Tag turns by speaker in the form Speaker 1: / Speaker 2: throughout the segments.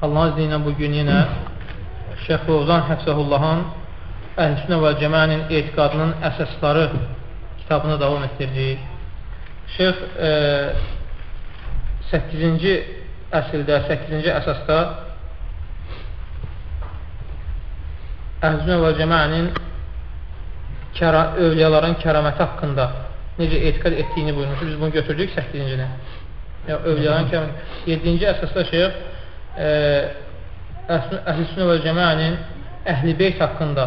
Speaker 1: Allah izni ilə bugün yenə Şeyx Fovzan Həfsəhullahın Əhl-Sünnə və Cəmənin etiqadının əsasları kitabını davam etdirdik. Şeyx e, 8-ci əsildə, 8-ci əsasda Əhl-Sünnə və Cəmənin kəra, övliyaların kəraməti haqqında necə etiqad etdiyini buyurmuşdur. Biz bunu götürdük 8-cinə. Ya, övliyaların kəraməti. 7-ci əsasda şeyx Əhl-Sünnə və Cəmənin Əhl-i Beyt haqqında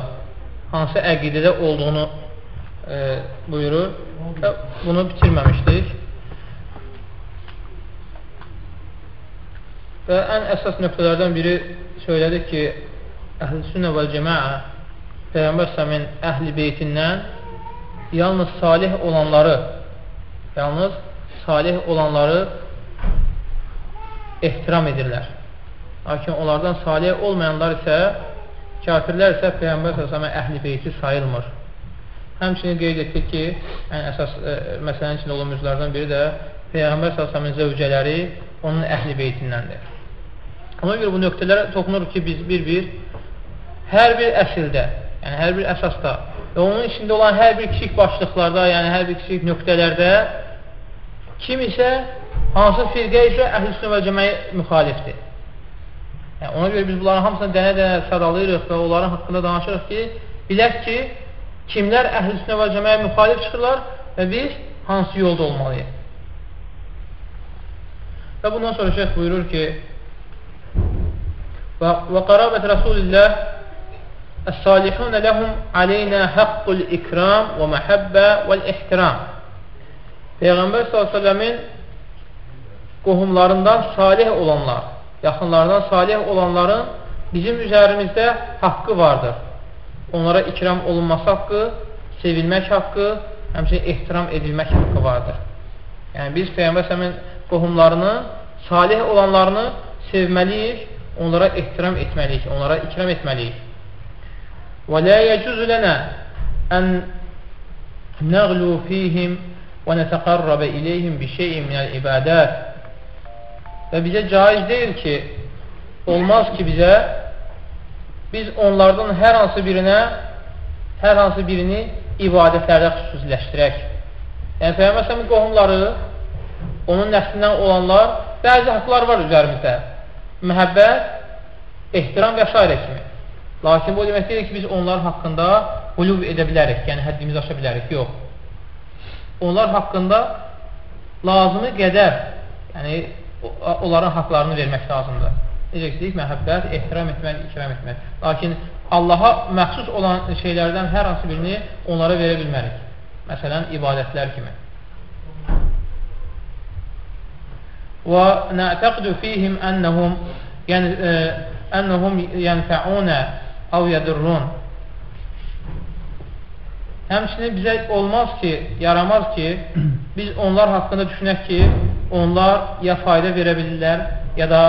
Speaker 1: hansı əqidədə olduğunu e, buyurur və bunu bitirməmişdik. Və ən əsas nöqtələrdən biri söylədik ki, Əhl-Sünnə və Cəməə Peyğəmbər səmin Əhl-i Beytindən yalnız salih olanları yalnız salih olanları ehtiram edirlər. Lakin onlardan salih olmayanlar isə kafirlər isə Peyğəmbər səsəmə əhl-i beyti sayılmır. Həmçinin qeyd etdik ki, ən əsas ə, e, məsələnin içində olan mövzulardan biri də Peyğəmbər səsəmin zövcələri onun əhl-i beytindəndir. Ona görə bu nöqtələrə toxunuruq ki, biz bir-bir hər bir əsildə, yəni hər bir əsasda və onun içində olan hər bir kiçik başlıqlarda, yəni hər bir kiçik nöqtələrdə kim isə hansı firqə isə əhl-i və cəməyə müxalifdir. Yəni, ona görə biz bunların hamısını dənə-dənə sadalayırıq və onların haqqında danışırıq ki, bilək ki, kimlər əhl-i və cəməyə müxalif çıxırlar və biz hansı yolda olmalıyıq. Və bundan sonra şeyh buyurur ki, və qarabət Rasulillah Əs-salihunə ləhum aleynə haqqul ikram və məhəbbə vəl-ihtiram Peyğəmbər s.ə.v-in qohumlarından salih olanlar yaxınlardan salih olanların bizim üzərimizdə haqqı vardır. Onlara ikram olunması haqqı, sevilmək haqqı, həmçinin ehtiram edilmək haqqı vardır. Yəni, biz Peyyəmbər səmin qohumlarını, salih olanlarını sevməliyik, onlara ehtiram etməliyik, onlara ikram etməliyik. Və lə yəcüzü lənə ən nəğlu fihim və nətəqarrabə iləyhim bi şeyin minəl ibadət Və bizə caiz deyil ki, olmaz ki bizə biz onlardan hər hansı birinə hər hansı birini ibadətlərdə xüsusiləşdirək. Yəni, Peyyəməsəmin qohumları, onun nəslindən olanlar, bəzi haqlar var üzərimizdə. Məhəbbət, ehtiram və şairə kimi. Lakin bu demək deyil ki, biz onlar haqqında qulub edə bilərik, yəni həddimizi aşa bilərik. Yox. Onlar haqqında lazımı qədər, yəni onların haqlarını vermək lazımdır. Necə ki, məhəbbət, ehtiram etmək, ikram etmək. Lakin Allaha məxsus olan şeylərdən hər hansı birini onlara verə bilmərik. Məsələn, ibadətlər kimi. Və nə'təqdu fihim ənəhum yəni, ənəhum yənfəunə av yədurrun Həmçinin bizə olmaz ki, yaramaz ki, biz onlar haqqında düşünək ki, onlar ya fayda verə bilirlər, ya da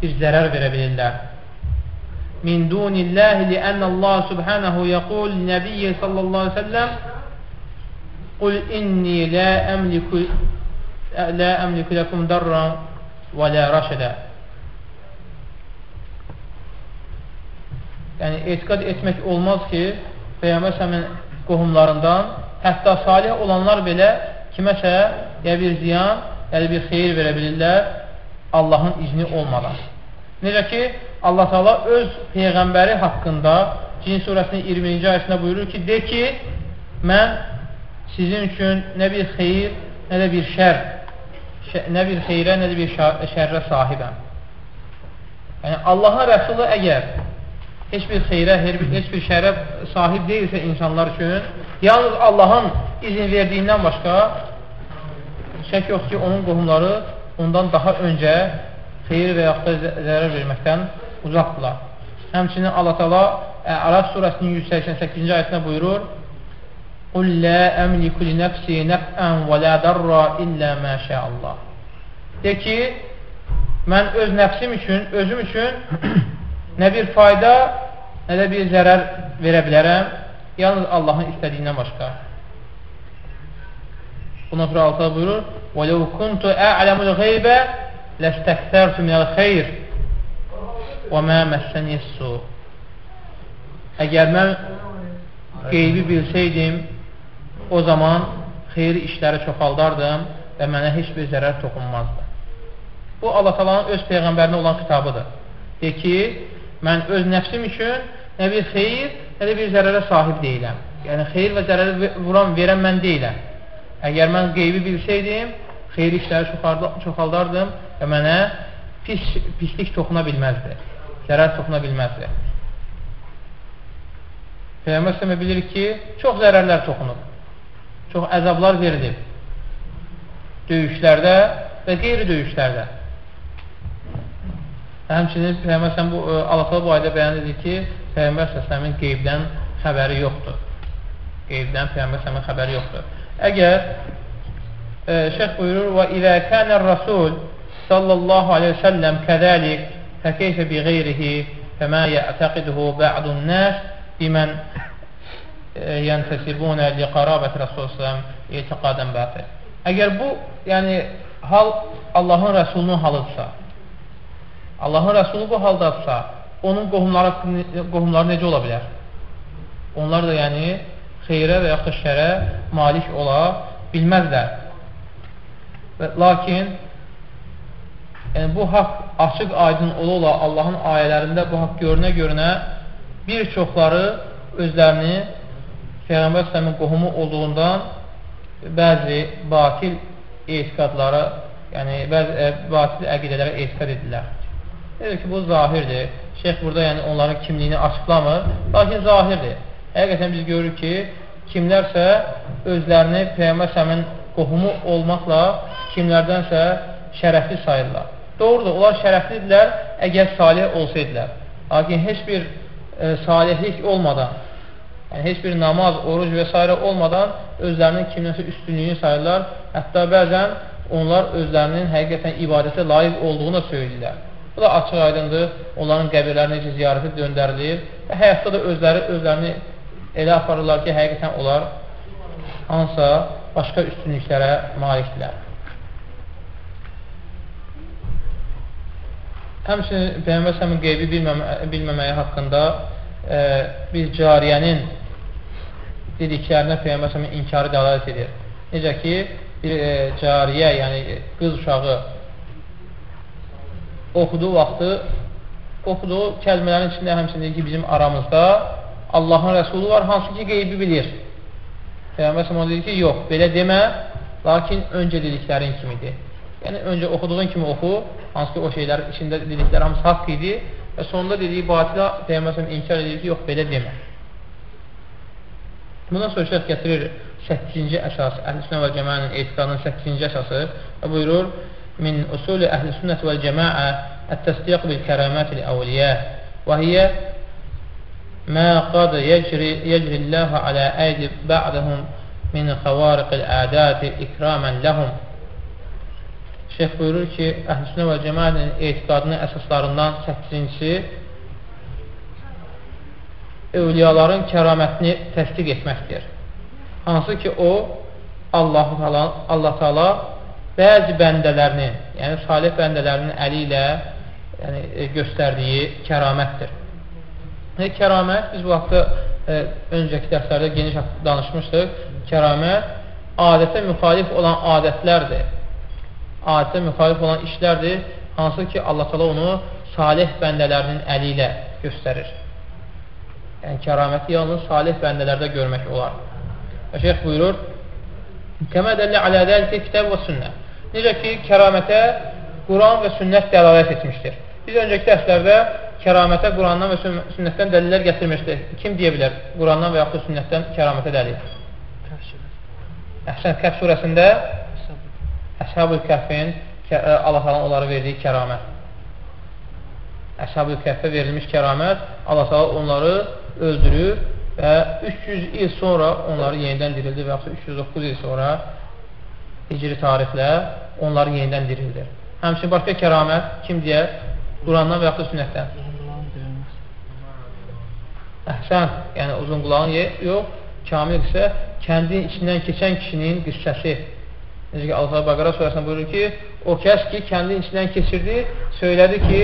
Speaker 1: bir zərər verə bilirlər. Min dunillahi li'anna Allah subhanahu yaqul Nəbiyyə sallallahu aleyhi ve sellem Qul inni la əmliku la əmliku lakum darran və la raşədə Yəni, etiqad etmək olmaz ki, Peyyəmbər səmin qohumlarından, hətta salih olanlar belə kiməsə ya bir ziyan, da bir xeyir verə bilirlər Allahın izni olmadan. Necə ki, Allah Teala öz Peyğəmbəri haqqında Cin surəsinin 20-ci ayəsində buyurur ki, de ki, mən sizin üçün nə bir xeyir, nə də bir şər, nə bir xeyrə, nə də bir şərrə sahibəm. Yəni, Allahın rəsulu əgər heç bir xeyrə, heç bir şərə sahib deyilsə insanlar üçün, yalnız Allahın izin verdiyindən başqa şək yox ki, onun qohumları ondan daha öncə xeyir və yaxud da zərər verməkdən uzaqdırlar. Həmçinin Allah Taala Ərəf surəsinin 188-ci ayəsində buyurur: "Qul la amliku li nafsi naf'an və la darra illa ma şa'a Allah." De ki, mən öz nəfsim üçün, özüm üçün nə bir fayda, nə də bir zərər verə bilərəm, yalnız Allahın istədiyindən başqa. Buna sonra Allah buyurur: وَلَوْ كُنْتُ أَعْلَمُ الْغَيْبَ لَاسْتَكْثَرْتُ مِنَ الْخَيْرِ وَمَا مَسَّنِيَ السُّوءُ Əgər mən qeybi bilsəydim, o zaman xeyri işləri çoxaldardım və mənə heç bir zərər toxunmazdı. Bu, Allah talanın öz Peyğəmbərinə olan kitabıdır. De ki, mən öz nəfsim üçün nə bir xeyir, nə də bir zərərə sahib deyiləm. Yəni, xeyir və zərəri vuran, verən mən deyiləm. Əgər mən qeybi bilsəydim, xeyri işləri çoxaldardım və mənə pis, pislik toxuna bilməzdi. Zərər toxuna bilməzdi. Peyğəmbər sələmə bilir ki, çox zərərlər toxunub, çox əzablar verilib döyüşlərdə və qeyri döyüşlərdə. Həmçinin Peyğəmbər sələm bu, Allah bu ayda bəyan edir ki, Peyğəmbər sələmin qeybdən xəbəri yoxdur. Qeybdən Peyğəmbər sələmin xəbəri yoxdur. Əgər e, şeyx buyurur və ilə kənər rəsul sallallahu aleyhi ve səlləm kəzəlik fəkeyfə bi qeyrihi fəmə yə'təqiduhu bə'dun nəs bimən yəntəsibunə li qarabət Rasulullah etiqadən bətil. Əgər bu, yəni, hal Allahın Rəsulunun halıdırsa, Allahın Rəsulu bu haldadırsa, onun qohumları, qohumları necə ola bilər? Onlar da, yəni, xeyrə və yaxud da şərə malik ola bilməzlər. Və, lakin, yəni, bu haqq açıq aydın ola ola Allahın ayələrində bu haqq görünə-görünə bir çoxları özlərini Peyğəmbər s.ə.v-in qohumu olduğundan bəzi batil etiqadlara, yəni bəzi ə, e, batil əqidələrə etiqad edirlər. Deyir ki, bu zahirdir. Şeyx burada yəni onların kimliyini açıqlamır, lakin zahirdir. Həqiqətən biz görürük ki, kimlərsə özlərini Peyğəmbər s.ə.v-in qohumu olmaqla kimlərdənsə şərəfli sayırlar. Doğrudur, onlar şərəflidirlər əgər salih olsaydılar. Lakin heç bir e, salihlik olmadan, yəni heç bir namaz, oruc və s. olmadan özlərinin kimləsə üstünlüyünü sayırlar. Hətta bəzən onlar özlərinin həqiqətən ibadətə layiq olduğunu söyləyirlər. Bu da açıq aydındır. Onların qəbirləri necə ziyarətə döndərilir və həyatda da özləri özlərini elə aparırlar ki, həqiqətən onlar hansısa başqa üstünlüklərə malikdirlər. Həmçinin Peyyəmbər səmin qeybi bilməmə, bilməməyi haqqında e, biz cariyənin dediklərinə Peyyəmbər səmin inkarı dəlalət edir. Necə ki, bir e, cariyə, yəni qız uşağı oxuduğu vaxtı oxuduğu kəlmələrin içində həmçinin ki, bizim aramızda Allahın rəsulu var, hansı ki, qeybi bilir. Peyyəmbər səmin dedi ki, yox, belə demə, lakin öncə dediklərin kimidir. Yəni, öncə oxuduğun kimi oxu, hansı ki, o şeylər içində dedikləri hamısı haqq idi və sonunda dediyi batilə Peyyəməsəm inkar edir ki, yox, belə demə. Bundan sonra şəx gətirir 8-ci əsas, əhl-i və cəmənin etiqadının 8-ci əsası və buyurur, min usulü əhl-i sünnət və cəməə ət-təsdiq bil kərəmətil əvliyə və hiyə mə qad yəcri Allah alə əydi bə'dəhum min xavariqil ədəti ikramən ləhum Şeyh buyurur ki, əhlüsünə və cəmaətin etiqadının əsaslarından 8-incisi övliyaların kəramətini təsdiq etməkdir. Hansı ki, o, Allah Taala Allah Taala bəzi bəndələrinin, yəni salih bəndələrinin əli ilə yəni, göstərdiyi kəramətdir. Yəni, kəramət, biz bu haqda e, öncəki dərslərdə geniş danışmışdıq. Kəramət adətə müxalif olan adətlərdir adətə müxalif olan işlərdir, hansı ki, Allah tala onu salih bəndələrinin əli ilə göstərir. Yəni, kəraməti yalnız salih bəndələrdə görmək olar. Və şeyx buyurur, Kəmə dəlli alə dəlikə kitab və sünnə. Necə ki, kəramətə Quran və sünnət dəlalət etmişdir. Biz öncəki dərslərdə kəramətə Qurandan və sünnətdən dəlillər gətirmişdir. Kim deyə bilər Qurandan və yaxud da sünnətdən kəramətə dəlil? Əhsən, Kəf surəsində Əshab-ül Kəhfin Allah Allah onları verdiyi kəramət. Əshab-ı Kəhfə verilmiş kəramət Allah Taala onları öldürür və 300 il sonra onları yenidən dirildir və yaxud 309 il sonra hicri tarixlə onları yenidən dirildir. Həmçinin başqa kəramət kim deyər? Qurandan və yaxud sünnətdən. Əhsən, yəni uzun qulağın yox, kamil isə kəndin içindən keçən kişinin qissəsi. Necə ki, Allah Bəqara surəsində buyurur ki, o kəs ki, kəndin içindən keçirdi, söylədi ki,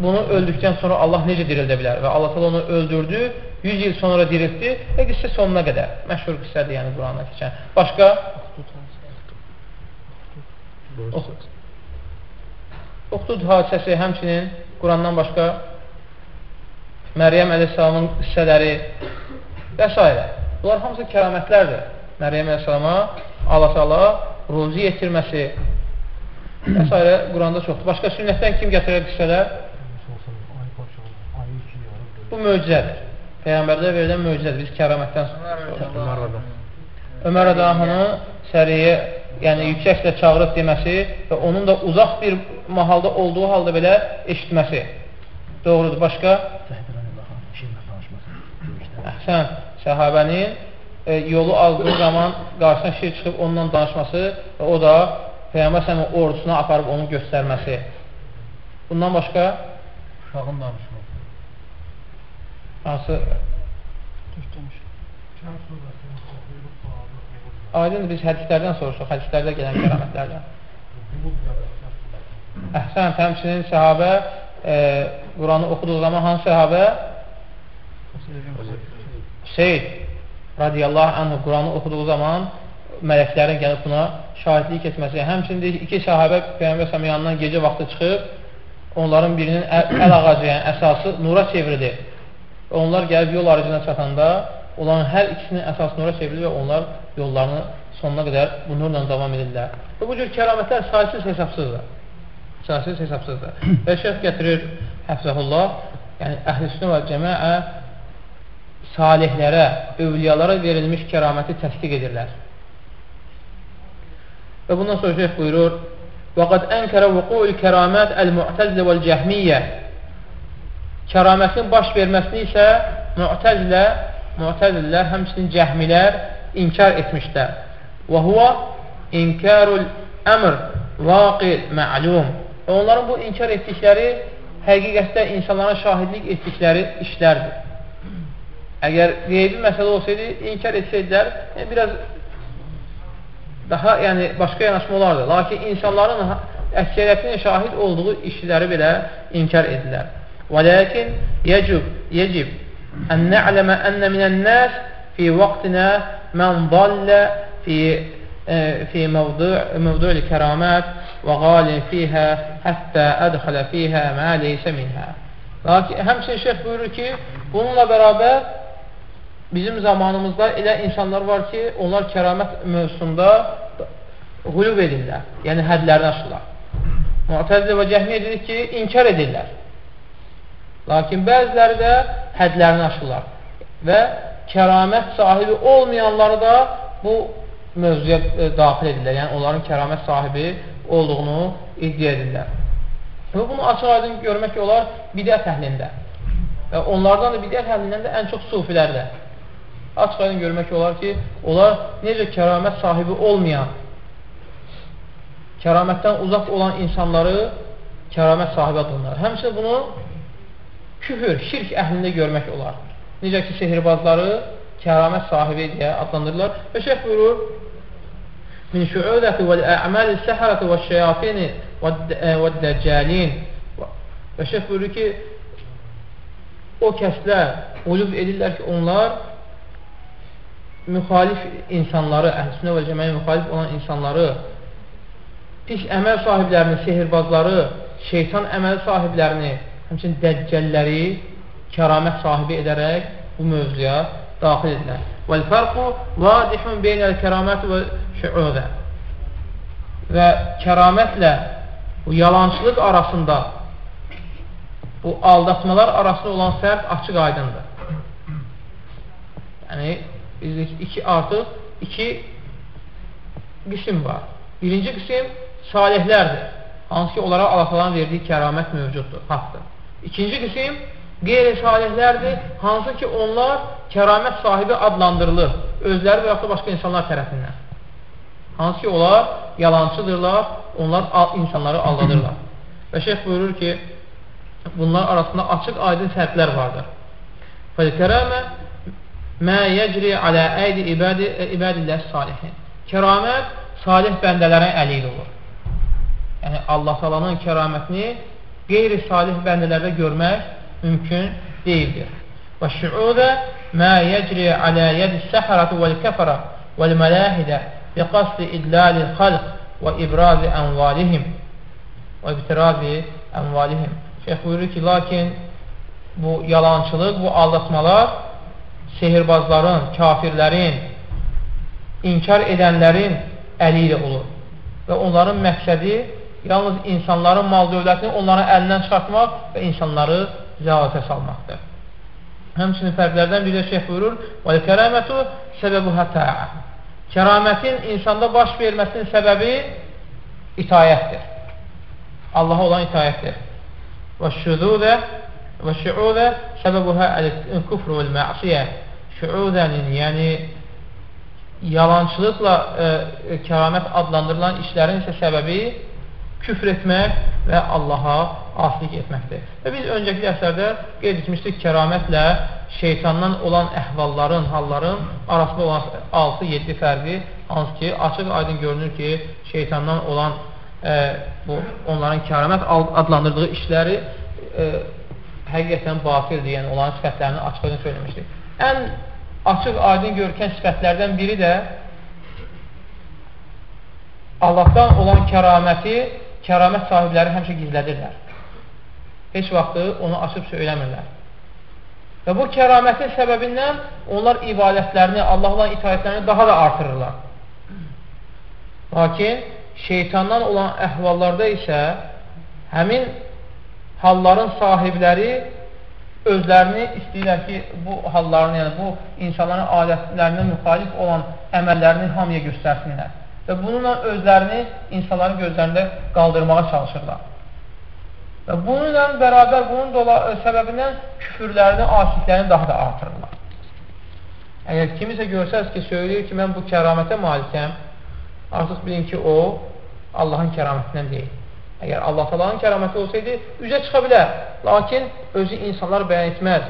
Speaker 1: bunu öldükdən sonra Allah necə dirildə bilər və Allah onu öldürdü, 100 il sonra diriltdi və qissə sonuna qədər. Məşhur qissədir, yəni Quranda keçən. Başqa? Uxtud hadisəsi həmçinin Qurandan başqa Məryəm əleyhissalamın hissələri və s. Bunlar hamısı kəramətlərdir. Məryəm əleyhissalama Allah Allah ruzi yetirməsi və s. Quranda çoxdur. Başqa sünnətdən kim gətirir hissələr? Bu möcüzədir. Peyğəmbərdə verilən möcüzədir. Biz kəramətdən sonra. Ömər Ədəhamını səriyə, yəni yüksəklə çağırıb deməsi və onun da uzaq bir mahalda olduğu halda belə eşitməsi. Doğrudur. Başqa? Əhsən, səhabənin e, yolu aldığı zaman qarşısına şir çıxıb onunla danışması və o da Peyğəmbər səmin ordusuna aparıb onu göstərməsi. Bundan başqa?
Speaker 2: Uşağın danışması.
Speaker 1: Hansı? Aydın biz hədislərdən soruşuq, hədislərdə gələn kəramətlərdən. Əhsən, həmçinin səhabə e, Quranı oxuduğu zaman hansı səhabə? Hüseyd radiyallahu anhu Quranı oxuduğu zaman mələklərin gəlib buna şahidlik etməsi. Həmçində iki sahabə Peyğəmbər səmin yanından gecə vaxtı çıxıb, onların birinin əl ağacı, yəni əsası nura çevrilir. Onlar gəlib yol aracına çatanda, onların hər ikisinin əsası nura çevrilir və onlar yollarını sonuna qədər bu nurla davam edirlər. Və bu cür kəramətlər sayısız hesabsızdır. Sayısız hesabsızdır. və şeyh gətirir, həfzəhullah, yəni əhl-i və cəməə salihlərə, övliyalara verilmiş kəraməti təsdiq edirlər. Və bundan sonra şeyh buyurur, وَقَدْ أَنْكَرَ وُقُوءِ الْكَرَامَاتِ الْمُعْتَزْلِ وَالْجَهْمِيَّ Kəramətin baş verməsini isə mü'təzlə, mü'təzillər, həmçinin cəhmilər inkar etmişlər. Və huvə inkarul əmr vaqi məlum. Onların bu inkar etdikləri həqiqətdə insanlara şahidlik etdikləri işlərdir. Əgər qeybi məsələ olsaydı, inkar etsəydilər, yəni, biraz daha yəni, başqa yanaşma olardı. Lakin insanların əksəriyyətinin şahid olduğu işləri belə inkar edilər. Və lakin yəcib, yecib ən nə'ləmə ənə minən-nəs fi vaqtinə mən dallə fi في موضوع موضوع الكرامات وغال فيها حتى أدخل فيها ما ليس منها. Lakin həmçinin şeyh buyurur ki, bununla bərabər bizim zamanımızda elə insanlar var ki, onlar kəramət mövzusunda qulub edirlər, yəni hədlərini aşırlar. Mu'təzlə və cəhmiyə dedik ki, inkar edirlər. Lakin bəziləri də hədlərini aşırlar və kəramət sahibi olmayanları da bu mövzuya e, daxil edirlər. Yəni, onların kəramət sahibi olduğunu iddia edirlər. Və bunu açıq aydın görmək olar bidət əhlində. Və onlardan da bidət əhlindən də ən çox sufilərdə açıq aydın görmək olar ki, onlar necə kəramət sahibi olmayan, kəramətdən uzaq olan insanları kəramət sahibi adlanır. Həmçinin bunu küfür, şirk əhlində görmək olar. Necə ki, sehirbazları kəramət sahibi deyə adlandırırlar. Və şeyh buyurur, min şüudəti və əməli səhərəti və şeyafini və dəccəlin və şeyh buyurur ki, o kəslər olub edirlər ki, onlar müxalif insanları, əhlüsünə və cəməyə müxalif olan insanları, pis əməl sahiblərini, sehirbazları, şeytan əməl sahiblərini, həmçin dəccəlləri kəramət sahibi edərək bu mövzuya daxil edilər. Vəl-fərqu vadihun beynəl kəramət və şüudə və kəramətlə bu yalançılıq arasında bu aldatmalar arasında olan fərq açıq aydındır. Yəni, bizdə iki artıq iki qism var. Birinci qism salihlərdir. hansı ki, onlara Allah verdiyi kəramət mövcuddur, haqdır. İkinci qism qeyri-salihlərdir, hansı ki, onlar kəramət sahibi adlandırılır, özləri və yaxud da başqa insanlar tərəfindən. Hansı ki, onlar yalancıdırlar, onlar insanları aldadırlar. Və şeyh buyurur ki, bunlar arasında açıq aydın fərqlər vardır. Fəl-kərəmə mə yəcri alə əydi ibadilləh salihin. Kəramət salih bəndələrin əli ilə olur. Yəni, Allah salanın kəramətini qeyri-salih bəndələrdə görmək mümkün deyildir. Və şüudə mə yəcri alə yədi səhərətü vəl-kəfərə vəl-mələhidə biqasdi idlalil xalq və ibrazi ənvalihim və ibtirazi ənvalihim. Şeyh buyurur ki, lakin bu yalançılıq, bu aldatmalar sehirbazların, kafirlərin, inkar edənlərin əli ilə olur. Və onların məqsədi yalnız insanların mal dövlətini onların əlindən çıxartmaq və insanları zəalətə salmaqdır. Həmçinin fərqlərdən biri də şeyh buyurur, وَالْكَرَامَةُ سَبَبُهَا تَعَى Kəramətin insanda baş verməsinin səbəbi itayətdir. Allaha olan itayətdir. وَالشُّذُوذَ وَالشُّعُوذَ سَبَبُهَا الْكُفْرُ وَالْمَعْصِيَةِ Şüudənin, yəni yalançılıqla e, e, kəramət adlandırılan işlərin isə səbəbi küfr etmək və Allaha asilik etməkdir. Və biz öncəki dərslərdə qeyd etmişdik kəramətlə şeytandan olan əhvalların, halların arasında olan 6-7 fərqi hansı ki, açıq aydın görünür ki, şeytandan olan e, bu onların kəramət adlandırdığı işləri e, həqiqətən batildir, yəni onların sifətlərini açıq söyləmişdik. Ən açıq, aydın görkən sifətlərdən biri də Allahdan olan kəraməti, kəramət sahibləri həmişə gizlədirlər. Heç vaxtı onu açıb söyləmirlər. Və bu kəramətin səbəbindən onlar ibadətlərini, Allahla itaətlərini daha da artırırlar. Lakin şeytandan olan əhvallarda isə həmin halların sahibləri özlərini istəyirlər ki, bu hallarını, yəni bu insanların adətlərinə müxalif olan əməllərini hamıya göstərsinlər. Və bununla özlərini insanların gözlərində qaldırmağa çalışırlar. Və bununla bərabər bunun dola, səbəbindən küfürlərini, asiklərini daha da artırırlar. Əgər kimisə görsəz ki, söyləyir ki, mən bu kəramətə malikəm, artıq bilin ki, o Allahın kəramətindən deyil. Əgər Allah talanın kəraməti olsaydı, üzə çıxa bilər. Lakin özü insanlar bəyan etməz.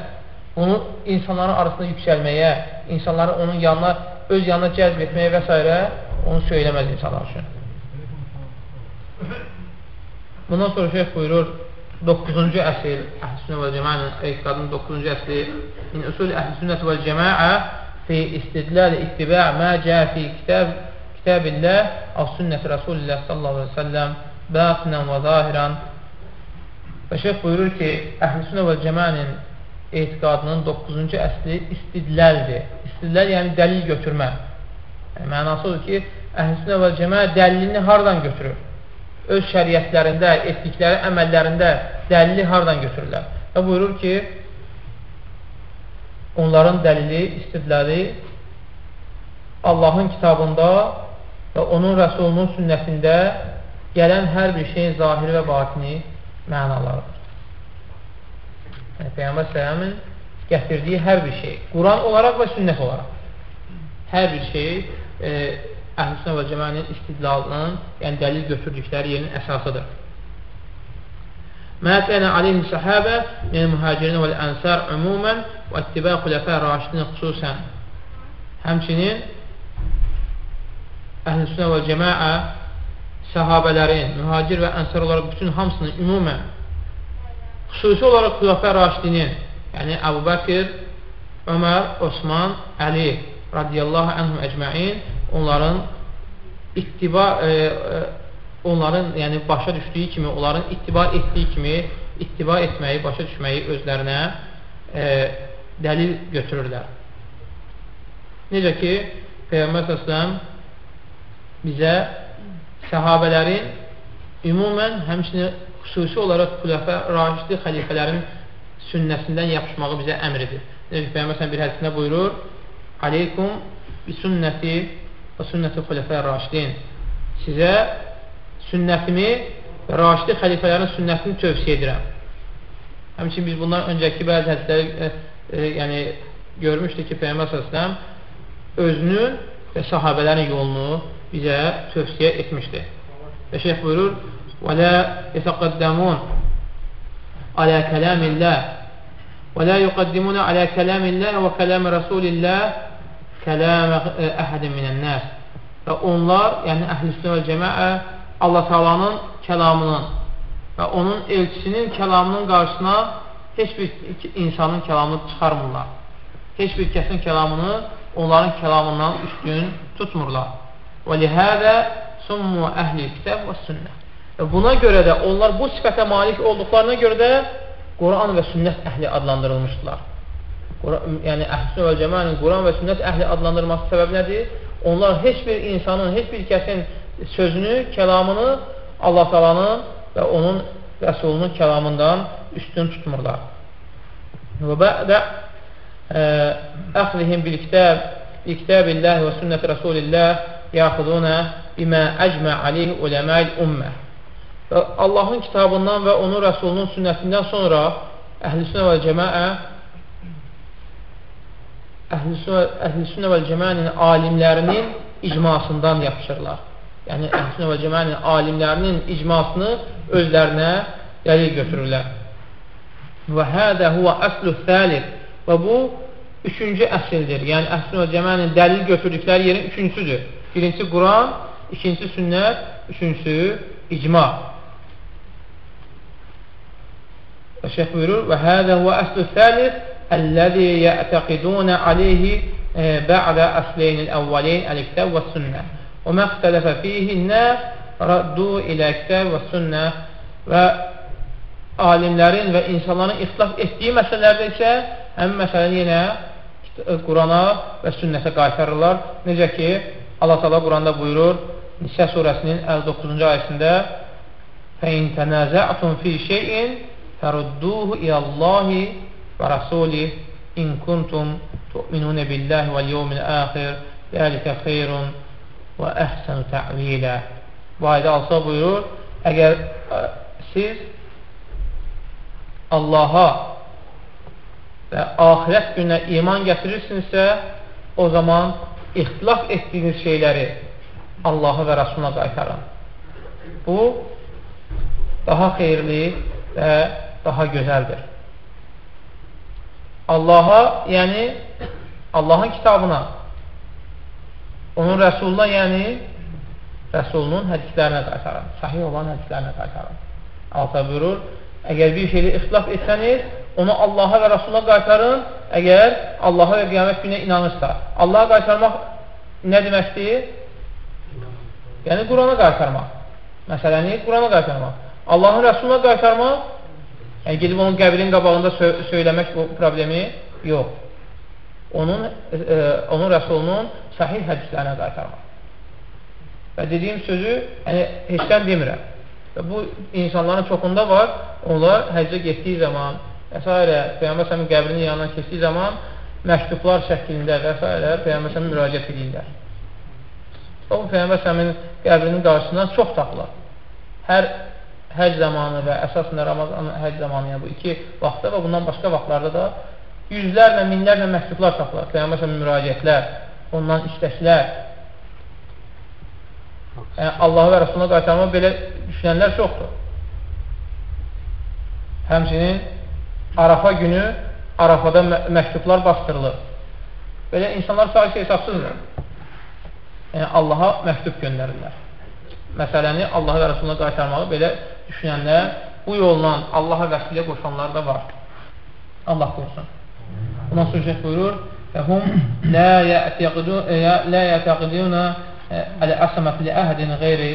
Speaker 1: Onu insanların arasında yüksəlməyə, insanları onun yanına, öz yanına cəzb etməyə və s. onu söyləməz insanlar üçün. Bundan sonra şeyh buyurur, 9-cu əsr Əhl-Sünnə və Cəmənin etiqadının 9-cu əsri min usul Əhl-Sünnət və Cəməə fi istidlal ittibə' mə cəə fi kitab kitabillah əv sünnət Rasulillah sallallahu aleyhi ve sellem batinən və zahirən və şeyh buyurur ki, əhl-i və cəmənin etiqadının 9-cu əsli istidləldir. İstidləl yəni dəlil götürmə. Yəni, mənası odur ki, əhl-i və cəmə dəlilini hardan götürür? Öz şəriətlərində, etdikləri əməllərində dəlili hardan götürürlər? Və buyurur ki, onların dəlili, istidləli Allahın kitabında və onun rəsulunun sünnəsində gələn hər bir şeyin zahiri və batini mənalarıdır. Yəni, Peyyambər sələmin gətirdiyi hər bir şey, Quran olaraq və sünnət olaraq, hər bir şey e, əhl-i və cəmənin istidlalının, yəni dəlil götürdükləri yerin əsasıdır. Mə kənə aleyhi səhəbə yəni mühacirin və ənsar ümumən və ittibə xuləfə raşidin xüsusən. Həmçinin əhl-i və cəməə səhabələrin, mühacir və ənsar olaraq bütün hamısının ümumən, xüsusi olaraq xülafə raşidinin, yəni Əbu Bəkir, Ömər, Osman, Əli radiyallahu anhum əcməin onların ittiba e, e, onların yəni başa düşdüyü kimi, onların ittiba etdiyi kimi ittiba etməyi, başa düşməyi özlərinə e, dəlil götürürlər. Necə ki, Peyğəmbər səsləm bizə səhabələrin ümumən həmçinin xüsusi olaraq xülafə raşidi xəlifələrin sünnəsindən yapışmağı bizə əmr edir. Peyyəməsən bir hədisində buyurur, Aleykum bi sünnəti və sünnəti xülafə raşidin. Sizə sünnətimi və Raşidi xəlifələrin sünnətini tövsiyə edirəm. Həmçin biz bundan öncəki bəzi hədisləri e, e, yəni, görmüşdük ki, Peyyəmbər səsləm özünün və sahabələrin yolunu bizə tövsiyə etmişdir. Və şeyh buyurur, وَلَا يَتَقَدَّمُونَ عَلَى كَلَامِ اللّٰهِ وَلَا يُقَدِّمُونَ عَلَى كَلَامِ اللّٰهِ وَكَلَامِ رَسُولِ اللّٰهِ كَلَامَ أَحَدٍ مِنَ النَّاسِ Və onlar, yəni əhl-i və cəməə Allah Taalanın kəlamının və onun elçisinin kəlamının qarşısına heç bir insanın kəlamını çıxarmırlar. Heç bir kəsin kəlamını onların kəlamından üstün tutmurlar. Və lihədə summu əhli kitəb və sünnə. Və buna görə də onlar bu sifətə malik olduqlarına görə də Quran və sünnət əhli adlandırılmışdılar. Yəni, əhl-i və cəmənin Quran və sünnət əhli adlandırılması səbəb nədir? Onlar heç bir insanın, heç bir kəsin sözünü, kəlamını Allah talanın və onun Rəsulunun kəlamından üstün tutmurlar. Və bədə əxlihim bil-kitab bi-kitabillah və sünnət Rasulillah yaxuduna bimə əcmə aleyhi uləməl ümmə. Allahın kitabından və onun Rəsulunun sünnətindən sonra əhl-i və cəməə əhl-i sünnə və cəməənin alimlərinin icmasından yapışırlar yəni əhlüsünə və cəmənin alimlərinin icmasını özlərinə dəlil götürürlər. Və hədə huvə əslu thəlid və bu üçüncü əsildir. Yəni əhlüsünə və cəmənin dəlil götürdükləri yerin üçüncüsüdür. Birincisi Quran, ikincisi sünnət, üçüncüsü icma. Və şeyh buyurur, və hədə huvə əslu thəlid əlləzi yətəqidunə aleyhi bə'də əsleynin əvvəleyn əl-kitab və sünnə. Və məxtələfə fihinnə raddu ilə kitab və sünnə və alimlərin və insanların ixtilaf etdiyi məsələlərdə isə həmin məsələni yenə Qurana və sünnətə qaytarırlar. Necə ki, Allah Teala Quranda buyurur, Nisə surəsinin 59-cu ayəsində فَاِنْ تَنَازَعْتُمْ فِي شَيْءٍ فَرُدُّوهُ إِلَى اللّٰهِ وَرَسُولِهِ إِنْ كُنْتُمْ تُؤْمِنُونَ بِاللّٰهِ وَالْيَوْمِ الْآخِرِ ذَلِكَ خَيْرٌ və əhsənu tə'vilə Bu ayda alsa buyurur, əgər ə, siz Allaha və axirət günə iman gətirirsinizsə, o zaman ixtilaf etdiyiniz şeyləri Allaha və Rasuluna qaytarın. Bu, daha xeyirli və daha gözəldir. Allaha, yəni Allahın kitabına onun Rəsuluna, yəni Rəsulunun hədislərinə qaytarın. Sahih olan hədislərinə qaytarın. Alta buyurur, əgər bir şeydə ixtilaf etsəniz, onu Allaha və Rasuluna qaytarın, əgər Allaha və qiyamət günə inanırsa. Allaha qaytarmaq nə deməkdir? Yəni, Qurana qaytarmaq. Məsələni, Qurana qaytarmaq. Allahın Rəsuluna qaytarmaq, yəni gedib onun qəbrin qabağında sö söyləmək bu problemi yox. Onun, e, e onun Rəsulunun sahih hədislərinə qaytarmaq. Və dediyim sözü yəni, heçdən demirəm. Və bu insanların çoxunda var, onlar həccə getdiyi zaman və s. Peyyambər səmin qəbrinin yanından keçdiyi zaman məktublar şəklində və s. Peyyambər səmin müraciət edirlər. Və bu Peyyambər səmin qəbrinin qarşısından çox tapılar. Hər həc zamanı və əsasında Ramazan həc zamanı, yəni bu iki vaxtda və bundan başqa vaxtlarda da yüzlərlə, minlərlə məktublar tapılar. Peyyambər səmin müraciətlər, ondan istəklər. Yəni, Allahı və Rasuluna qaytarma belə düşünənlər çoxdur. Həmçinin Arafa günü Arafada məktublar bastırılır. Belə insanlar sadəcə hesabsızdır. Yəni, Allaha məktub göndərirlər. Məsələni Allaha və Rasuluna qaytarmağı belə düşünənlər bu yolla Allaha vəsilə qoşanlar da var. Allah qorusun. Ondan sonra buyurur, فهم لا يعتقدون لا يعتقدون əl-əsəmət li əhdin qeyri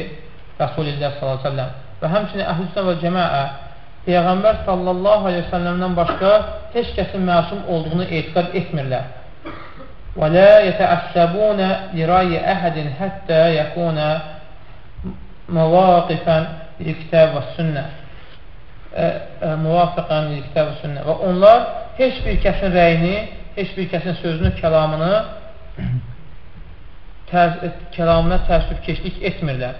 Speaker 1: Rəsulillah sallallahu əleyhi və səlləm və həmçinin əhlüsünnə və cemaə Peyğəmbər sallallahu əleyhi və səlləmdən başqa heç kəsin məsum olduğunu etiqad etmirlər. Və la yetəəssəbunə li rəyi əhədin hətta yekuna muvaqifan lil-kitab və sünnə. Muvafiqan lil-kitab və sünnə. Və onlar heç bir kəsin rəyini, heç bir kəsin sözünü, kəlamını tərs kəlamına təəssübkeşlik etmirlər.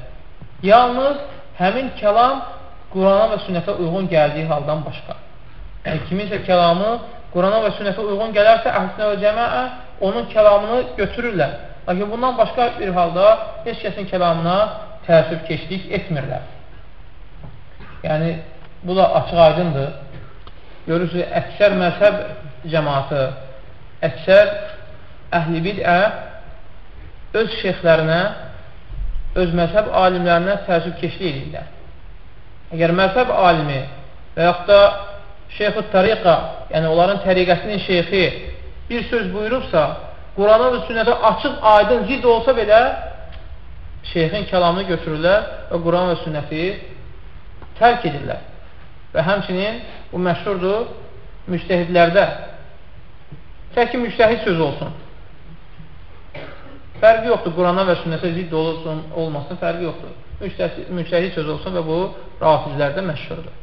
Speaker 1: Yalnız həmin kəlam Qurana və sünnətə uyğun gəldiyi haldan başqa. Yəni, kiminsə kəlamı Qurana və sünnətə uyğun gələrsə, əhlüsünə və cəməə onun kəlamını götürürlər. Lakin bundan başqa bir halda heç kəsin kəlamına təəssüb keçlik etmirlər. Yəni, bu da açıq aydındır. Görürsünüz, əksər məzhəb cəmatı, əksər əhl-i bid'ə öz şeyxlərinə, öz məzhəb alimlərinə təəssüb keçli edirlər. Əgər məzhəb alimi və yaxud da şeyxü tariqa, yəni onların təriqəsinin şeyxi bir söz buyurubsa, Qurana və sünnətə açıq, aydın, zid olsa belə şeyxin kəlamını götürürlər və Quran və sünnəti tərk edirlər. Və həmçinin bu məşhurdur müstəhidlərdə. Tək ki, müstəhid söz olsun. Fərqi yoxdur, Qurana və sünnətə zidd olsun, olmasın, fərqi yoxdur. Müstəhid söz olsun və bu rafizlərdə məşhurdur.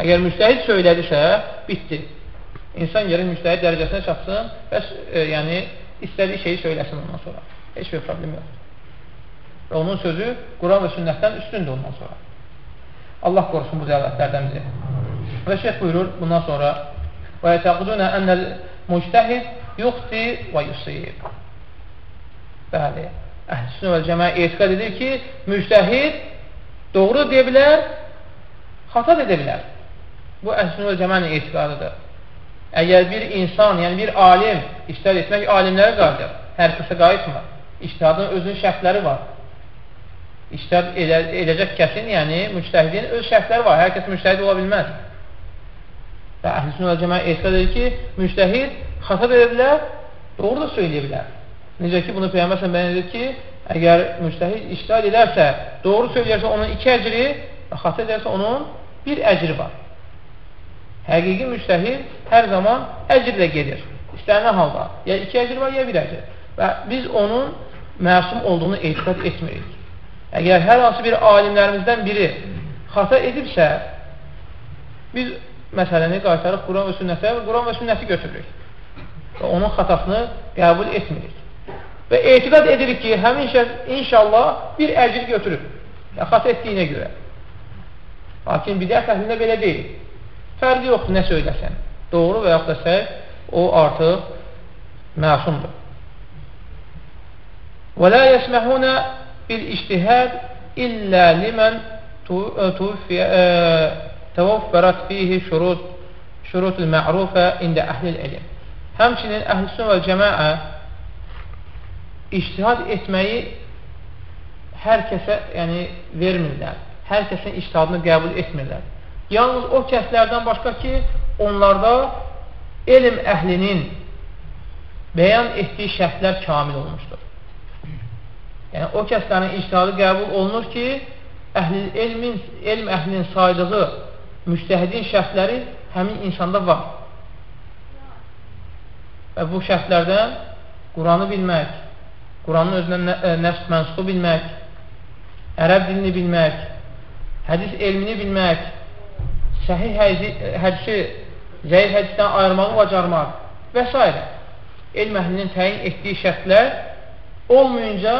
Speaker 1: Əgər müstəhid söylədirsə, bitdi. İnsan gəlir müstəhid dərəcəsinə çatsın və e, yəni, istədiyi şeyi söyləsin ondan sonra. Heç bir problem yoxdur. Və onun sözü Quran və sünnətdən üstündür ondan sonra. Allah qorusun bu zəalətlərdən bizi. Və şeyh buyurur bundan sonra ənəl müctəhid yuxti və yusib. Bəli, əhl-i və cəmə etiqad edir ki, müctəhid doğru deyə bilər, xata edə bilər. Bu əhl-i və cəmənin etiqadıdır. Əgər bir insan, yəni bir alim iştihad etmək alimlərə qayıdır, hər kəsə qayıtmır. İştihadın özünün şərtləri var. İştihad edə, edəcək kəsin, yəni müctəhidin öz şərtləri var. Hər kəs müctəhid ola bilməz. Və əhl-i və cəmə etiqad edir ki, müctəhid xata edə bilər, doğru da söyləyə bilər. Necə ki, bunu Peyyəmbər sən bəyan edir ki, əgər müstəhid iştihad edərsə, doğru söyləyərsə onun iki əcri, xata edərsə onun bir əcri var. Həqiqi müstəhid hər zaman əcrlə gedir. İstənilən halda. Ya iki əcr var, ya bir əcr. Və biz onun məsum olduğunu etiqat etmirik. Əgər hər hansı bir alimlərimizdən biri xata edibsə, biz məsələni qaytarıq Quran və sünnətə və Quran və sünnəti götürürük. Və onun xatasını qəbul etmirik. Və etiqad edirik ki, həmin şəxs inşallah bir əcr götürüb. Ya, xat etdiyinə görə. Lakin bidət əhlində belə deyil. Fərqi yoxdur, nə söyləsən. Doğru və yaxud da səhv, o artıq məsumdur. Və la yəsməhunə bil iştihad illə limən təvəffərət fihi şurut şurutul ma'rufə ində əhlil ilim. Həmçinin əhl-i və cəmaə iştihad etməyi hər kəsə yəni, vermirlər. Hər kəsin iştihadını qəbul etmirlər. Yalnız o kəslərdən başqa ki, onlarda elm əhlinin bəyan etdiyi şərtlər kamil olmuşdur. Yəni, o kəslərin iştihadı qəbul olunur ki, əhlil, elmin, elm əhlinin saydığı müstəhidin şərtləri həmin insanda var. Və bu şərtlərdən Quranı bilmək, Quranın özündən e, nəfs mənsuxu bilmək, ərəb dilini bilmək, hədis elmini bilmək, səhih hədisi zəif hədisdən ayırmağı bacarmaq və s. Elm əhlinin təyin etdiyi şərtlər olmayınca